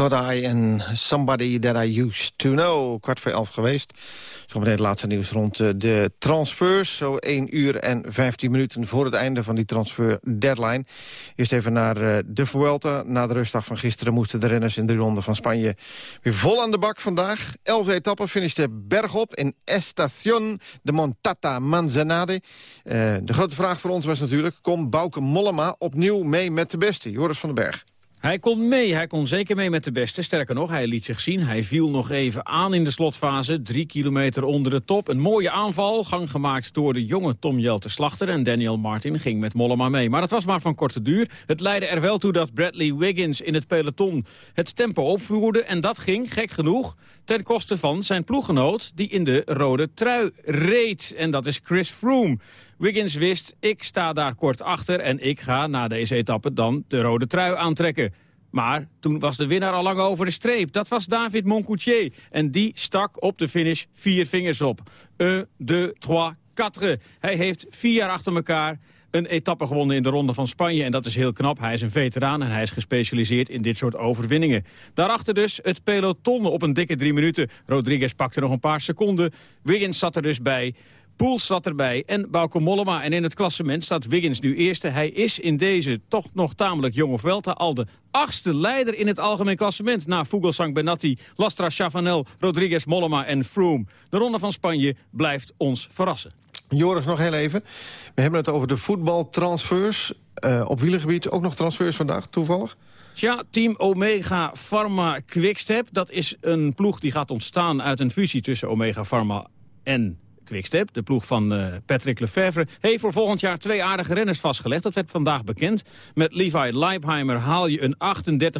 God I en Somebody That I Used To Know. Kwart voor elf geweest. Zometeen het laatste nieuws rond eh, de transfers. Zo 1 uur en 15 minuten voor het einde van die transfer deadline. Eerst even naar eh, de Vuelta. Na de rustdag van gisteren moesten de renners in de ronde van Spanje... weer vol aan de bak vandaag. Elf etappen finishte bergop in Estación de Montata Manzanade. Eh, de grote vraag voor ons was natuurlijk... komt Bauke Mollema opnieuw mee met de beste? Joris van den Berg. Hij kon mee, hij kon zeker mee met de beste. Sterker nog, hij liet zich zien. Hij viel nog even aan in de slotfase, drie kilometer onder de top. Een mooie aanval, gang gemaakt door de jonge Tom Jelte Slachter... en Daniel Martin ging met Mollema mee. Maar het was maar van korte duur. Het leidde er wel toe dat Bradley Wiggins in het peloton het tempo opvoerde... en dat ging, gek genoeg, ten koste van zijn ploeggenoot... die in de rode trui reed, en dat is Chris Froome. Wiggins wist, ik sta daar kort achter en ik ga na deze etappe dan de rode trui aantrekken. Maar toen was de winnaar al lang over de streep. Dat was David Moncoutier. En die stak op de finish vier vingers op. 1, 2, 3, 4. Hij heeft vier jaar achter elkaar een etappe gewonnen in de Ronde van Spanje. En dat is heel knap. Hij is een veteraan en hij is gespecialiseerd in dit soort overwinningen. Daarachter dus het peloton op een dikke drie minuten. Rodriguez pakte nog een paar seconden. Wiggins zat er dus bij. Poels zat erbij en Bauke Mollema. En in het klassement staat Wiggins nu eerste. Hij is in deze toch nog tamelijk jonge Vuelta al de achtste leider in het algemeen klassement. Na Vogelsang Benatti, Lastra Chavanel, Rodriguez Mollema en Froome. De Ronde van Spanje blijft ons verrassen. Joris, nog heel even. We hebben het over de voetbaltransfers. Uh, op wielengebied ook nog transfers vandaag, toevallig? Tja, Team Omega Pharma Quickstep. Dat is een ploeg die gaat ontstaan uit een fusie tussen Omega Pharma en Quickstep, de ploeg van uh, Patrick Lefevre... heeft voor volgend jaar twee aardige renners vastgelegd. Dat werd vandaag bekend. Met Levi Leipheimer haal je een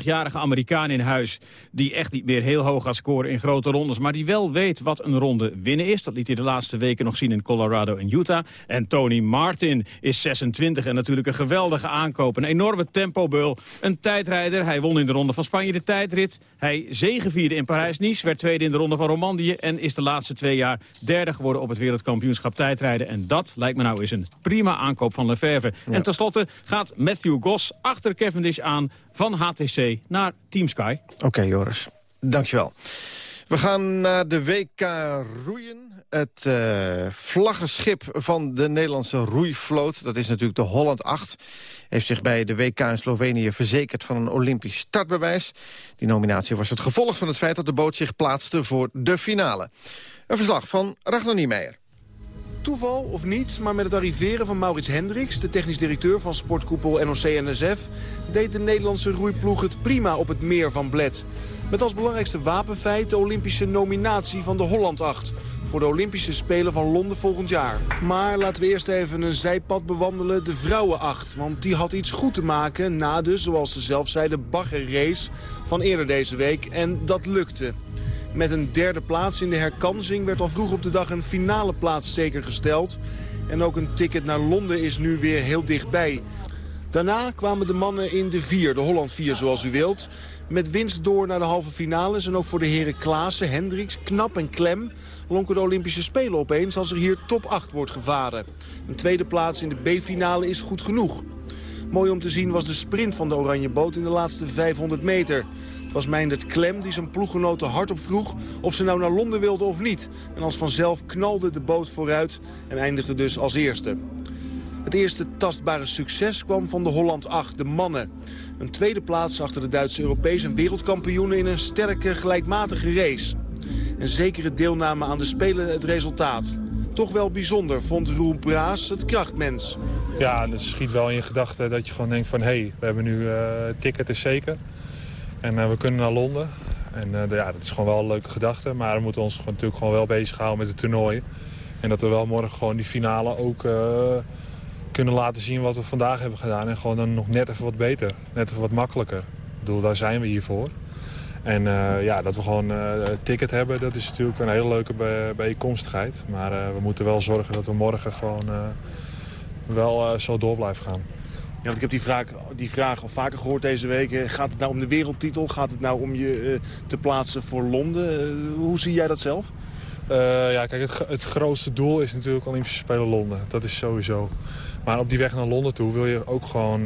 38-jarige Amerikaan in huis... die echt niet meer heel hoog gaat scoren in grote rondes... maar die wel weet wat een ronde winnen is. Dat liet hij de laatste weken nog zien in Colorado en Utah. En Tony Martin is 26 en natuurlijk een geweldige aankoop. Een enorme tempobeul, een tijdrijder. Hij won in de ronde van Spanje de tijdrit. Hij zegevierde in Parijs-Nice, werd tweede in de ronde van Romandie... en is de laatste twee jaar derde geworden op het wereldkampioenschap tijdrijden. En dat lijkt me nou eens een prima aankoop van Lefevre. En tenslotte gaat Matthew Goss achter Cavendish aan van HTC naar Team Sky. Oké, Joris. Dankjewel. We gaan naar de WK roeien. Het uh, vlaggenschip van de Nederlandse roeivloot, dat is natuurlijk de Holland 8... heeft zich bij de WK in Slovenië verzekerd van een Olympisch startbewijs. Die nominatie was het gevolg van het feit dat de boot zich plaatste voor de finale. Een verslag van Ragnar Niemeyer. Toeval of niet, maar met het arriveren van Maurits Hendricks... de technisch directeur van sportkoepel NOC-NSF... deed de Nederlandse roeiploeg het prima op het meer van Bled. Met als belangrijkste wapenfeit de Olympische nominatie van de Holland 8... voor de Olympische Spelen van Londen volgend jaar. Maar laten we eerst even een zijpad bewandelen, de vrouwen 8. Want die had iets goed te maken na de, zoals ze zelf zei, de baggerrace van eerder deze week. En dat lukte. Met een derde plaats in de herkansing werd al vroeg op de dag een finale plaats zeker gesteld. En ook een ticket naar Londen is nu weer heel dichtbij. Daarna kwamen de mannen in de vier, de Holland 4 zoals u wilt. Met winst door naar de halve finales. En ook voor de heren Klaassen, Hendricks, Knap en Klem lonken de Olympische Spelen opeens als er hier top 8 wordt gevaren. Een tweede plaats in de B-finale is goed genoeg. Mooi om te zien was de sprint van de Oranje Boot in de laatste 500 meter. Het was Meindert Klem die zijn ploeggenoten hardop vroeg of ze nou naar Londen wilden of niet. En als vanzelf knalde de boot vooruit en eindigde dus als eerste. Het eerste tastbare succes kwam van de Holland 8, de mannen. Een tweede plaats achter de Duitse Europese en wereldkampioenen in een sterke gelijkmatige race. Een zekere deelname aan de Spelen het resultaat. Toch wel bijzonder, vond Roel Braas het krachtmens. Ja, het schiet wel in je gedachten dat je gewoon denkt van... hé, hey, we hebben nu uh, ticket is zeker. En uh, we kunnen naar Londen. En uh, ja, dat is gewoon wel een leuke gedachte. Maar we moeten ons gewoon, natuurlijk gewoon wel bezighouden met het toernooi. En dat we wel morgen gewoon die finale ook kunnen laten zien wat we vandaag hebben gedaan. En gewoon dan nog net even wat beter. Net even wat makkelijker. Ik bedoel, daar zijn we hier voor. En ja, dat we gewoon uh, een ticket hebben, dat is natuurlijk een hele leuke bij bijeenkomstigheid. Maar we moeten wel zorgen dat we morgen gewoon wel zo door blijven gaan. Ja, ik heb die vraag, die vraag al vaker gehoord deze week. Gaat het nou om de wereldtitel? Gaat het nou om je te plaatsen voor Londen? hoe zie jij dat zelf? ja, kijk, het, het grootste doel is natuurlijk Olympische Spelen Londen. Dat is sowieso. Maar op die weg naar Londen toe wil je ook gewoon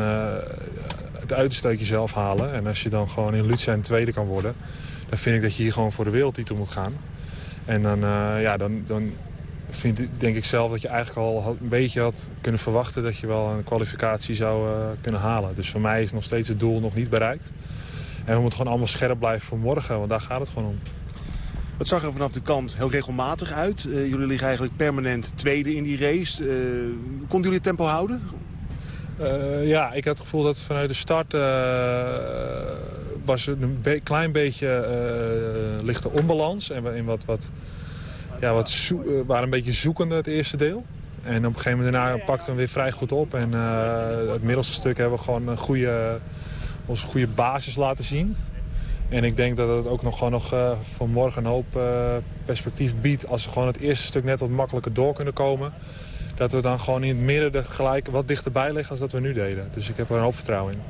het uitersteekje zelf halen. En als je dan gewoon in Luzern tweede kan worden... dan vind ik dat je hier gewoon voor de wereldtitel moet gaan. En dan, ja, dan, dan vind, denk ik zelf dat je eigenlijk al een beetje had kunnen verwachten... dat je wel een kwalificatie zou uh, kunnen halen. Dus voor mij is nog steeds het doel nog niet bereikt. En we moeten gewoon allemaal scherp blijven voor morgen, want daar gaat het gewoon om. Het zag er vanaf de kant heel regelmatig uit. Uh, jullie liggen eigenlijk permanent tweede in die race. Uh, konden jullie het tempo houden? Uh, ja, ik had het gevoel dat vanuit de start was een be klein beetje lichte onbalans. En in wat, wat, ja, wat waren een beetje zoekende het eerste deel. En op een gegeven moment daarna pakten we weer vrij goed op. En het middelste stuk hebben we gewoon een goede, onze goede basis laten zien. En ik denk dat het ook nog gewoon nog uh, voor morgen een hoop uh, perspectief biedt... als we gewoon het eerste stuk net wat makkelijker door kunnen komen. Dat we dan gewoon in het midden er gelijk wat dichterbij liggen als dat we nu deden. Dus ik heb er een hoop vertrouwen in.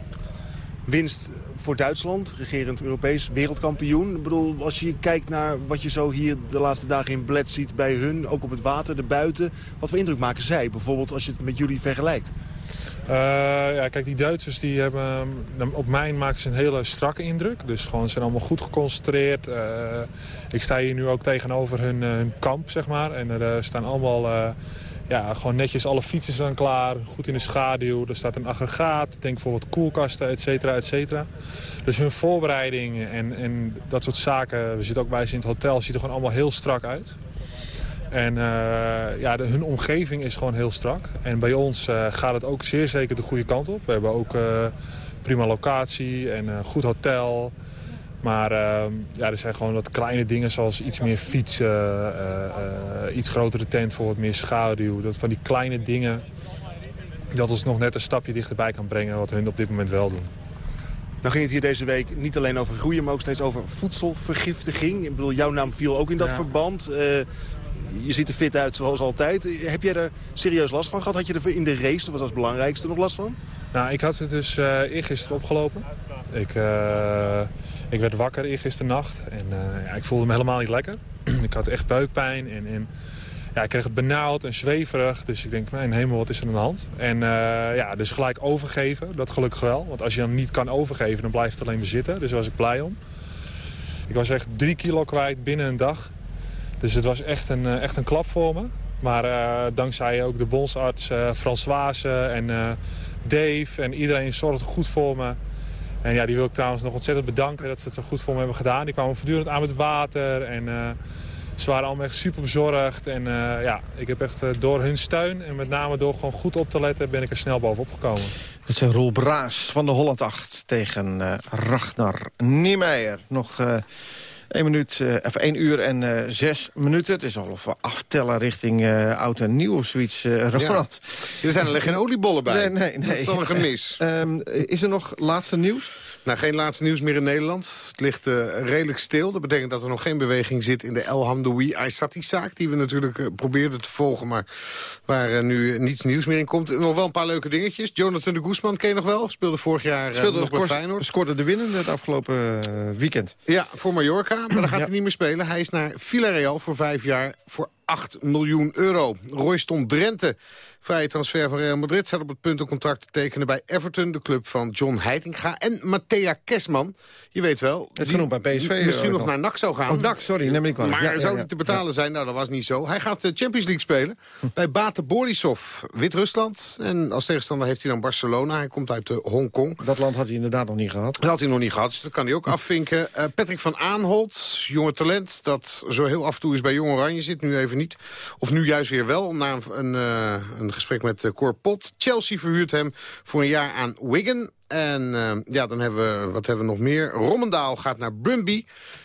Winst voor Duitsland, regerend Europees wereldkampioen. Ik bedoel, als je kijkt naar wat je zo hier de laatste dagen in Bled ziet bij hun... ook op het water, erbuiten, wat voor indruk maken zij? Bijvoorbeeld als je het met jullie vergelijkt. Uh, ja, kijk, die Duitsers die hebben, op mij maken ze een hele strakke indruk. Dus gewoon, ze zijn allemaal goed geconcentreerd. Uh, ik sta hier nu ook tegenover hun, hun kamp, zeg maar. En er staan allemaal, ja, gewoon netjes alle fietsen staan klaar. Goed in de schaduw. Er staat een aggregaat, denk bijvoorbeeld koelkasten, et cetera, et cetera. Dus hun voorbereiding en, en dat soort zaken, we zitten ook bij ze in het hotel, ziet er gewoon allemaal heel strak uit. En uh, ja, de, hun omgeving is gewoon heel strak. En bij ons uh, gaat het ook zeer zeker de goede kant op. We hebben ook uh, prima locatie en goed hotel. Maar uh, ja, er zijn gewoon wat kleine dingen zoals iets meer fietsen, uh, uh, iets grotere tent voor wat meer schaduw. Dat van die kleine dingen dat ons nog net een stapje dichterbij kan brengen wat hun op dit moment wel doen. Dan ging het hier deze week niet alleen over groeien, maar ook steeds over voedselvergiftiging. Ik bedoel, jouw naam viel ook in dat Ja. verband. Uh, je ziet er fit uit zoals altijd. Heb jij er serieus last van gehad? Had je er in de race, dat was als belangrijkste, nog last van? Nou, ik had het dus uh, eergisteren opgelopen. Ik, uh, ik werd wakker eergisteren nacht en uh, ja, ik voelde me helemaal niet lekker. <clears throat> ik had echt buikpijn en, ja, ik kreeg het benauwd en zweverig. Dus ik denk, mijn hemel, wat is er aan de hand? En uh, ja, dus gelijk overgeven, dat gelukkig wel. Want als je dan niet kan overgeven, dan blijft het alleen maar zitten. Dus daar was ik blij om. Ik was echt drie kilo kwijt binnen een dag. Dus het was echt een, uh, echt een klap voor me. Maar dankzij ook de bondsarts uh, Françoise en Dave en iedereen zorgde goed voor me. En ja, die wil ik trouwens nog ontzettend bedanken dat ze het zo goed voor me hebben gedaan. Die kwamen voortdurend aan met water en uh, ze waren allemaal echt super bezorgd. En uh, ja, ik heb echt uh, door hun steun en met name door gewoon goed op te letten ben ik er snel bovenop gekomen. Dit is Roel Braas van de Holland 8 tegen Ragnar Niemeyer. Nog... 1 minuut, uh, even 1 uur en uh, 6 minuten. Het is al of we aftellen richting uh, oud en nieuw of zoiets, Ronald. Ja. Er zijn alleen geen oliebollen bij. Nee, nee, nee. Dat is dan een gemis. Um, <laughs> is er nog laatste nieuws? Nou, geen laatste nieuws meer in Nederland. Het ligt redelijk stil. Dat betekent dat er nog geen beweging zit in de El Hamdoui Aysati-zaak... die we natuurlijk probeerden te volgen, maar waar nu niets nieuws meer in komt. Nog wel een paar leuke dingetjes. Jonathan de Guzman ken je nog wel. Speelde vorig jaar Speelde nog bij Feyenoord. Scoorde de winnende het afgelopen weekend. Ja, voor Mallorca. Maar dan gaat hij niet meer spelen. Hij is naar Villarreal voor vijf jaar voor 8 miljoen euro. Royston Drenthe, vrije transfer van Real Madrid... staat op het punt een contract te tekenen bij Everton... de club van John Heitinga en Matthea Kesman. Je weet wel... Het genoemd bij PSV. Misschien nog naar NAC zou gaan. Oh, NAC, sorry, neem ik wel. Maar ja, ja, zou niet te betalen zijn? Nou, dat was niet zo. Hij gaat de Champions League spelen bij Bate Borisov, Wit-Rusland. En als tegenstander heeft hij dan Barcelona. Hij komt uit uh, Hongkong. Dat land had hij inderdaad nog niet gehad. Dat had hij nog niet gehad, dus dat kan hij ook afvinken. Uh, Patrick van Aanholt, jonge talent... dat zo heel af en toe is bij Jong Oranje, zit nu even niet. Of nu juist weer wel, na een, een, uh, een gesprek met uh, Cor Pot. Chelsea verhuurt hem voor een jaar aan Wigan. En uh, ja, dan hebben we, wat hebben we nog meer? Rommendaal gaat naar Brumby.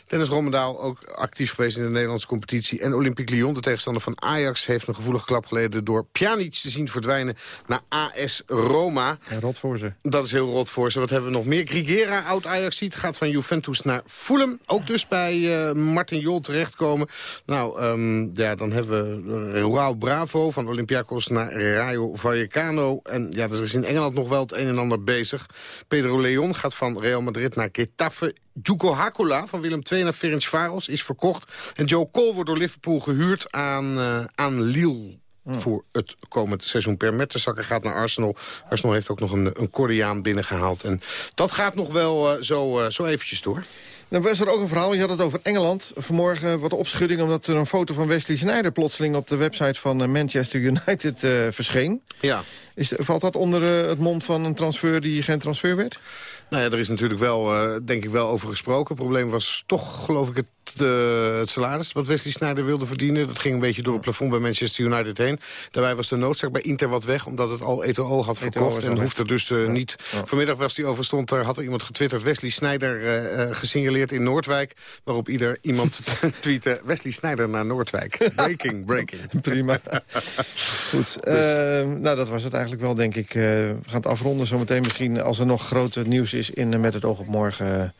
Dennis Rommendaal, ook actief geweest in de Nederlandse competitie. En Olympique Lyon, de tegenstander van Ajax... heeft een gevoelige klap geleden door Pjanic te zien verdwijnen naar AS Roma. En rot voor ze. Dat is heel rot voor ze. Wat hebben we nog meer? Grigera, oud ajax ziet, gaat van Juventus naar Fulham. Ook dus bij uh, Martin Jol terechtkomen. Nou, um, ja, dan hebben we Raul Bravo van Olympiakos naar Rayo Vallecano. En ja, er is in Engeland nog wel het een en ander bezig. Pedro Leon gaat van Real Madrid naar Getafe. Djuko Hakula van Willem II naar Ferencvaros is verkocht. En Joe Cole wordt door Liverpool gehuurd aan, uh, aan Lille. Hmm. voor het komend seizoen. Per Mertesacker gaat naar Arsenal. Arsenal heeft ook nog een, een Koreaan binnengehaald. En dat gaat nog wel uh, zo, uh, zo eventjes door. Dan was er ook een verhaal, je had het over Engeland. Vanmorgen wat opschudding omdat er een foto van Wesley Sneijder... plotseling op de website van Manchester United uh, verscheen. Ja. Is, valt dat onder het mond van een transfer die geen transfer werd? Nou ja, er is natuurlijk wel, uh, denk ik wel over gesproken. Het probleem was toch, geloof ik, het, uh, het salaris wat Wesley Sneijder wilde verdienen. Dat ging een beetje door het plafond bij Manchester United heen. Daarbij was de noodzaak bij Inter wat weg, omdat het al Eto'o had verkocht. en hoefde dus uh, ja. niet... Ja. Vanmiddag was die overstond, daar had er iemand getwitterd... Wesley Sneijder gesignaleerd in Noordwijk. Waarop ieder iemand <laughs> tweette... Wesley Sneijder naar Noordwijk. Breaking, breaking. <laughs> Prima. Goed. <laughs> Dus. nou, dat was het eigenlijk wel, denk ik. we gaan het afronden zometeen misschien als er nog grote nieuws is... in Met het oog op morgen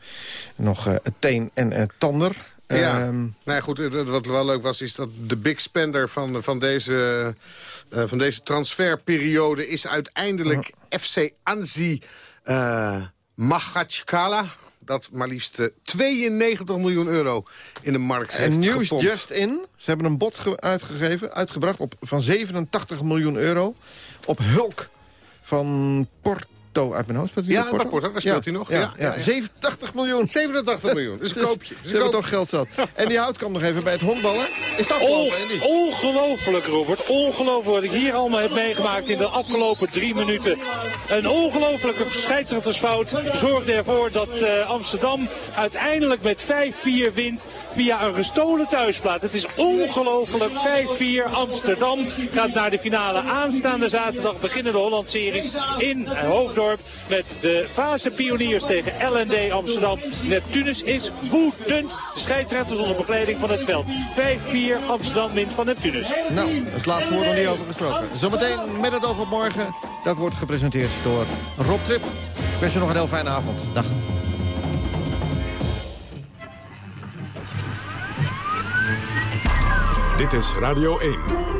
nog het teen en uh, tander. Ja, um, nou ja, goed, wat wel leuk was, is dat de big spender van, van, deze, uh, van deze transferperiode... is uiteindelijk uh. FC Anzi uh, Magachkala dat maar liefst uh, 92 miljoen euro in de markt heeft En nieuws gepompt. just in. Ze hebben een bod uitgegeven, uitgebracht op, van 87 miljoen euro... op Hulk van Porto uit mijn hoofd. Ja, Porto, daar speelt ja, hij nog. Ja, ja, ja, 87 miljoen. 87 miljoen, <laughs> dus een koopje. Dus ze hebben toch geld zat. En die hout kwam nog even bij het honkballen. Is dat On Ongelooflijk, Robert. Ongelooflijk wat ik hier allemaal heb meegemaakt in de afgelopen drie minuten. Een ongelooflijke scheidsrechtersfout zorgde ervoor dat uh, Amsterdam uiteindelijk met 5-4 wint via een gestolen thuisplaat. Het is ongelooflijk. 5-4 Amsterdam gaat naar de finale aanstaande zaterdag beginnen de Holland-series in Hoofddorp. Hoofddorp met de fase pioniers tegen LND Amsterdam. Neptunus is woedend. De scheidsrechters onder begeleiding van het veld. 5-4 Amsterdam wint van Neptunus. Nou, dat is het laatste woord nog niet over gesproken. Zometeen met het oog op morgen. Dat wordt gepresenteerd door Rob Trip. Ik wens je nog een heel fijne avond. Dag. Dit is Radio 1.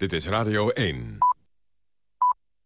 Dit is Radio 1.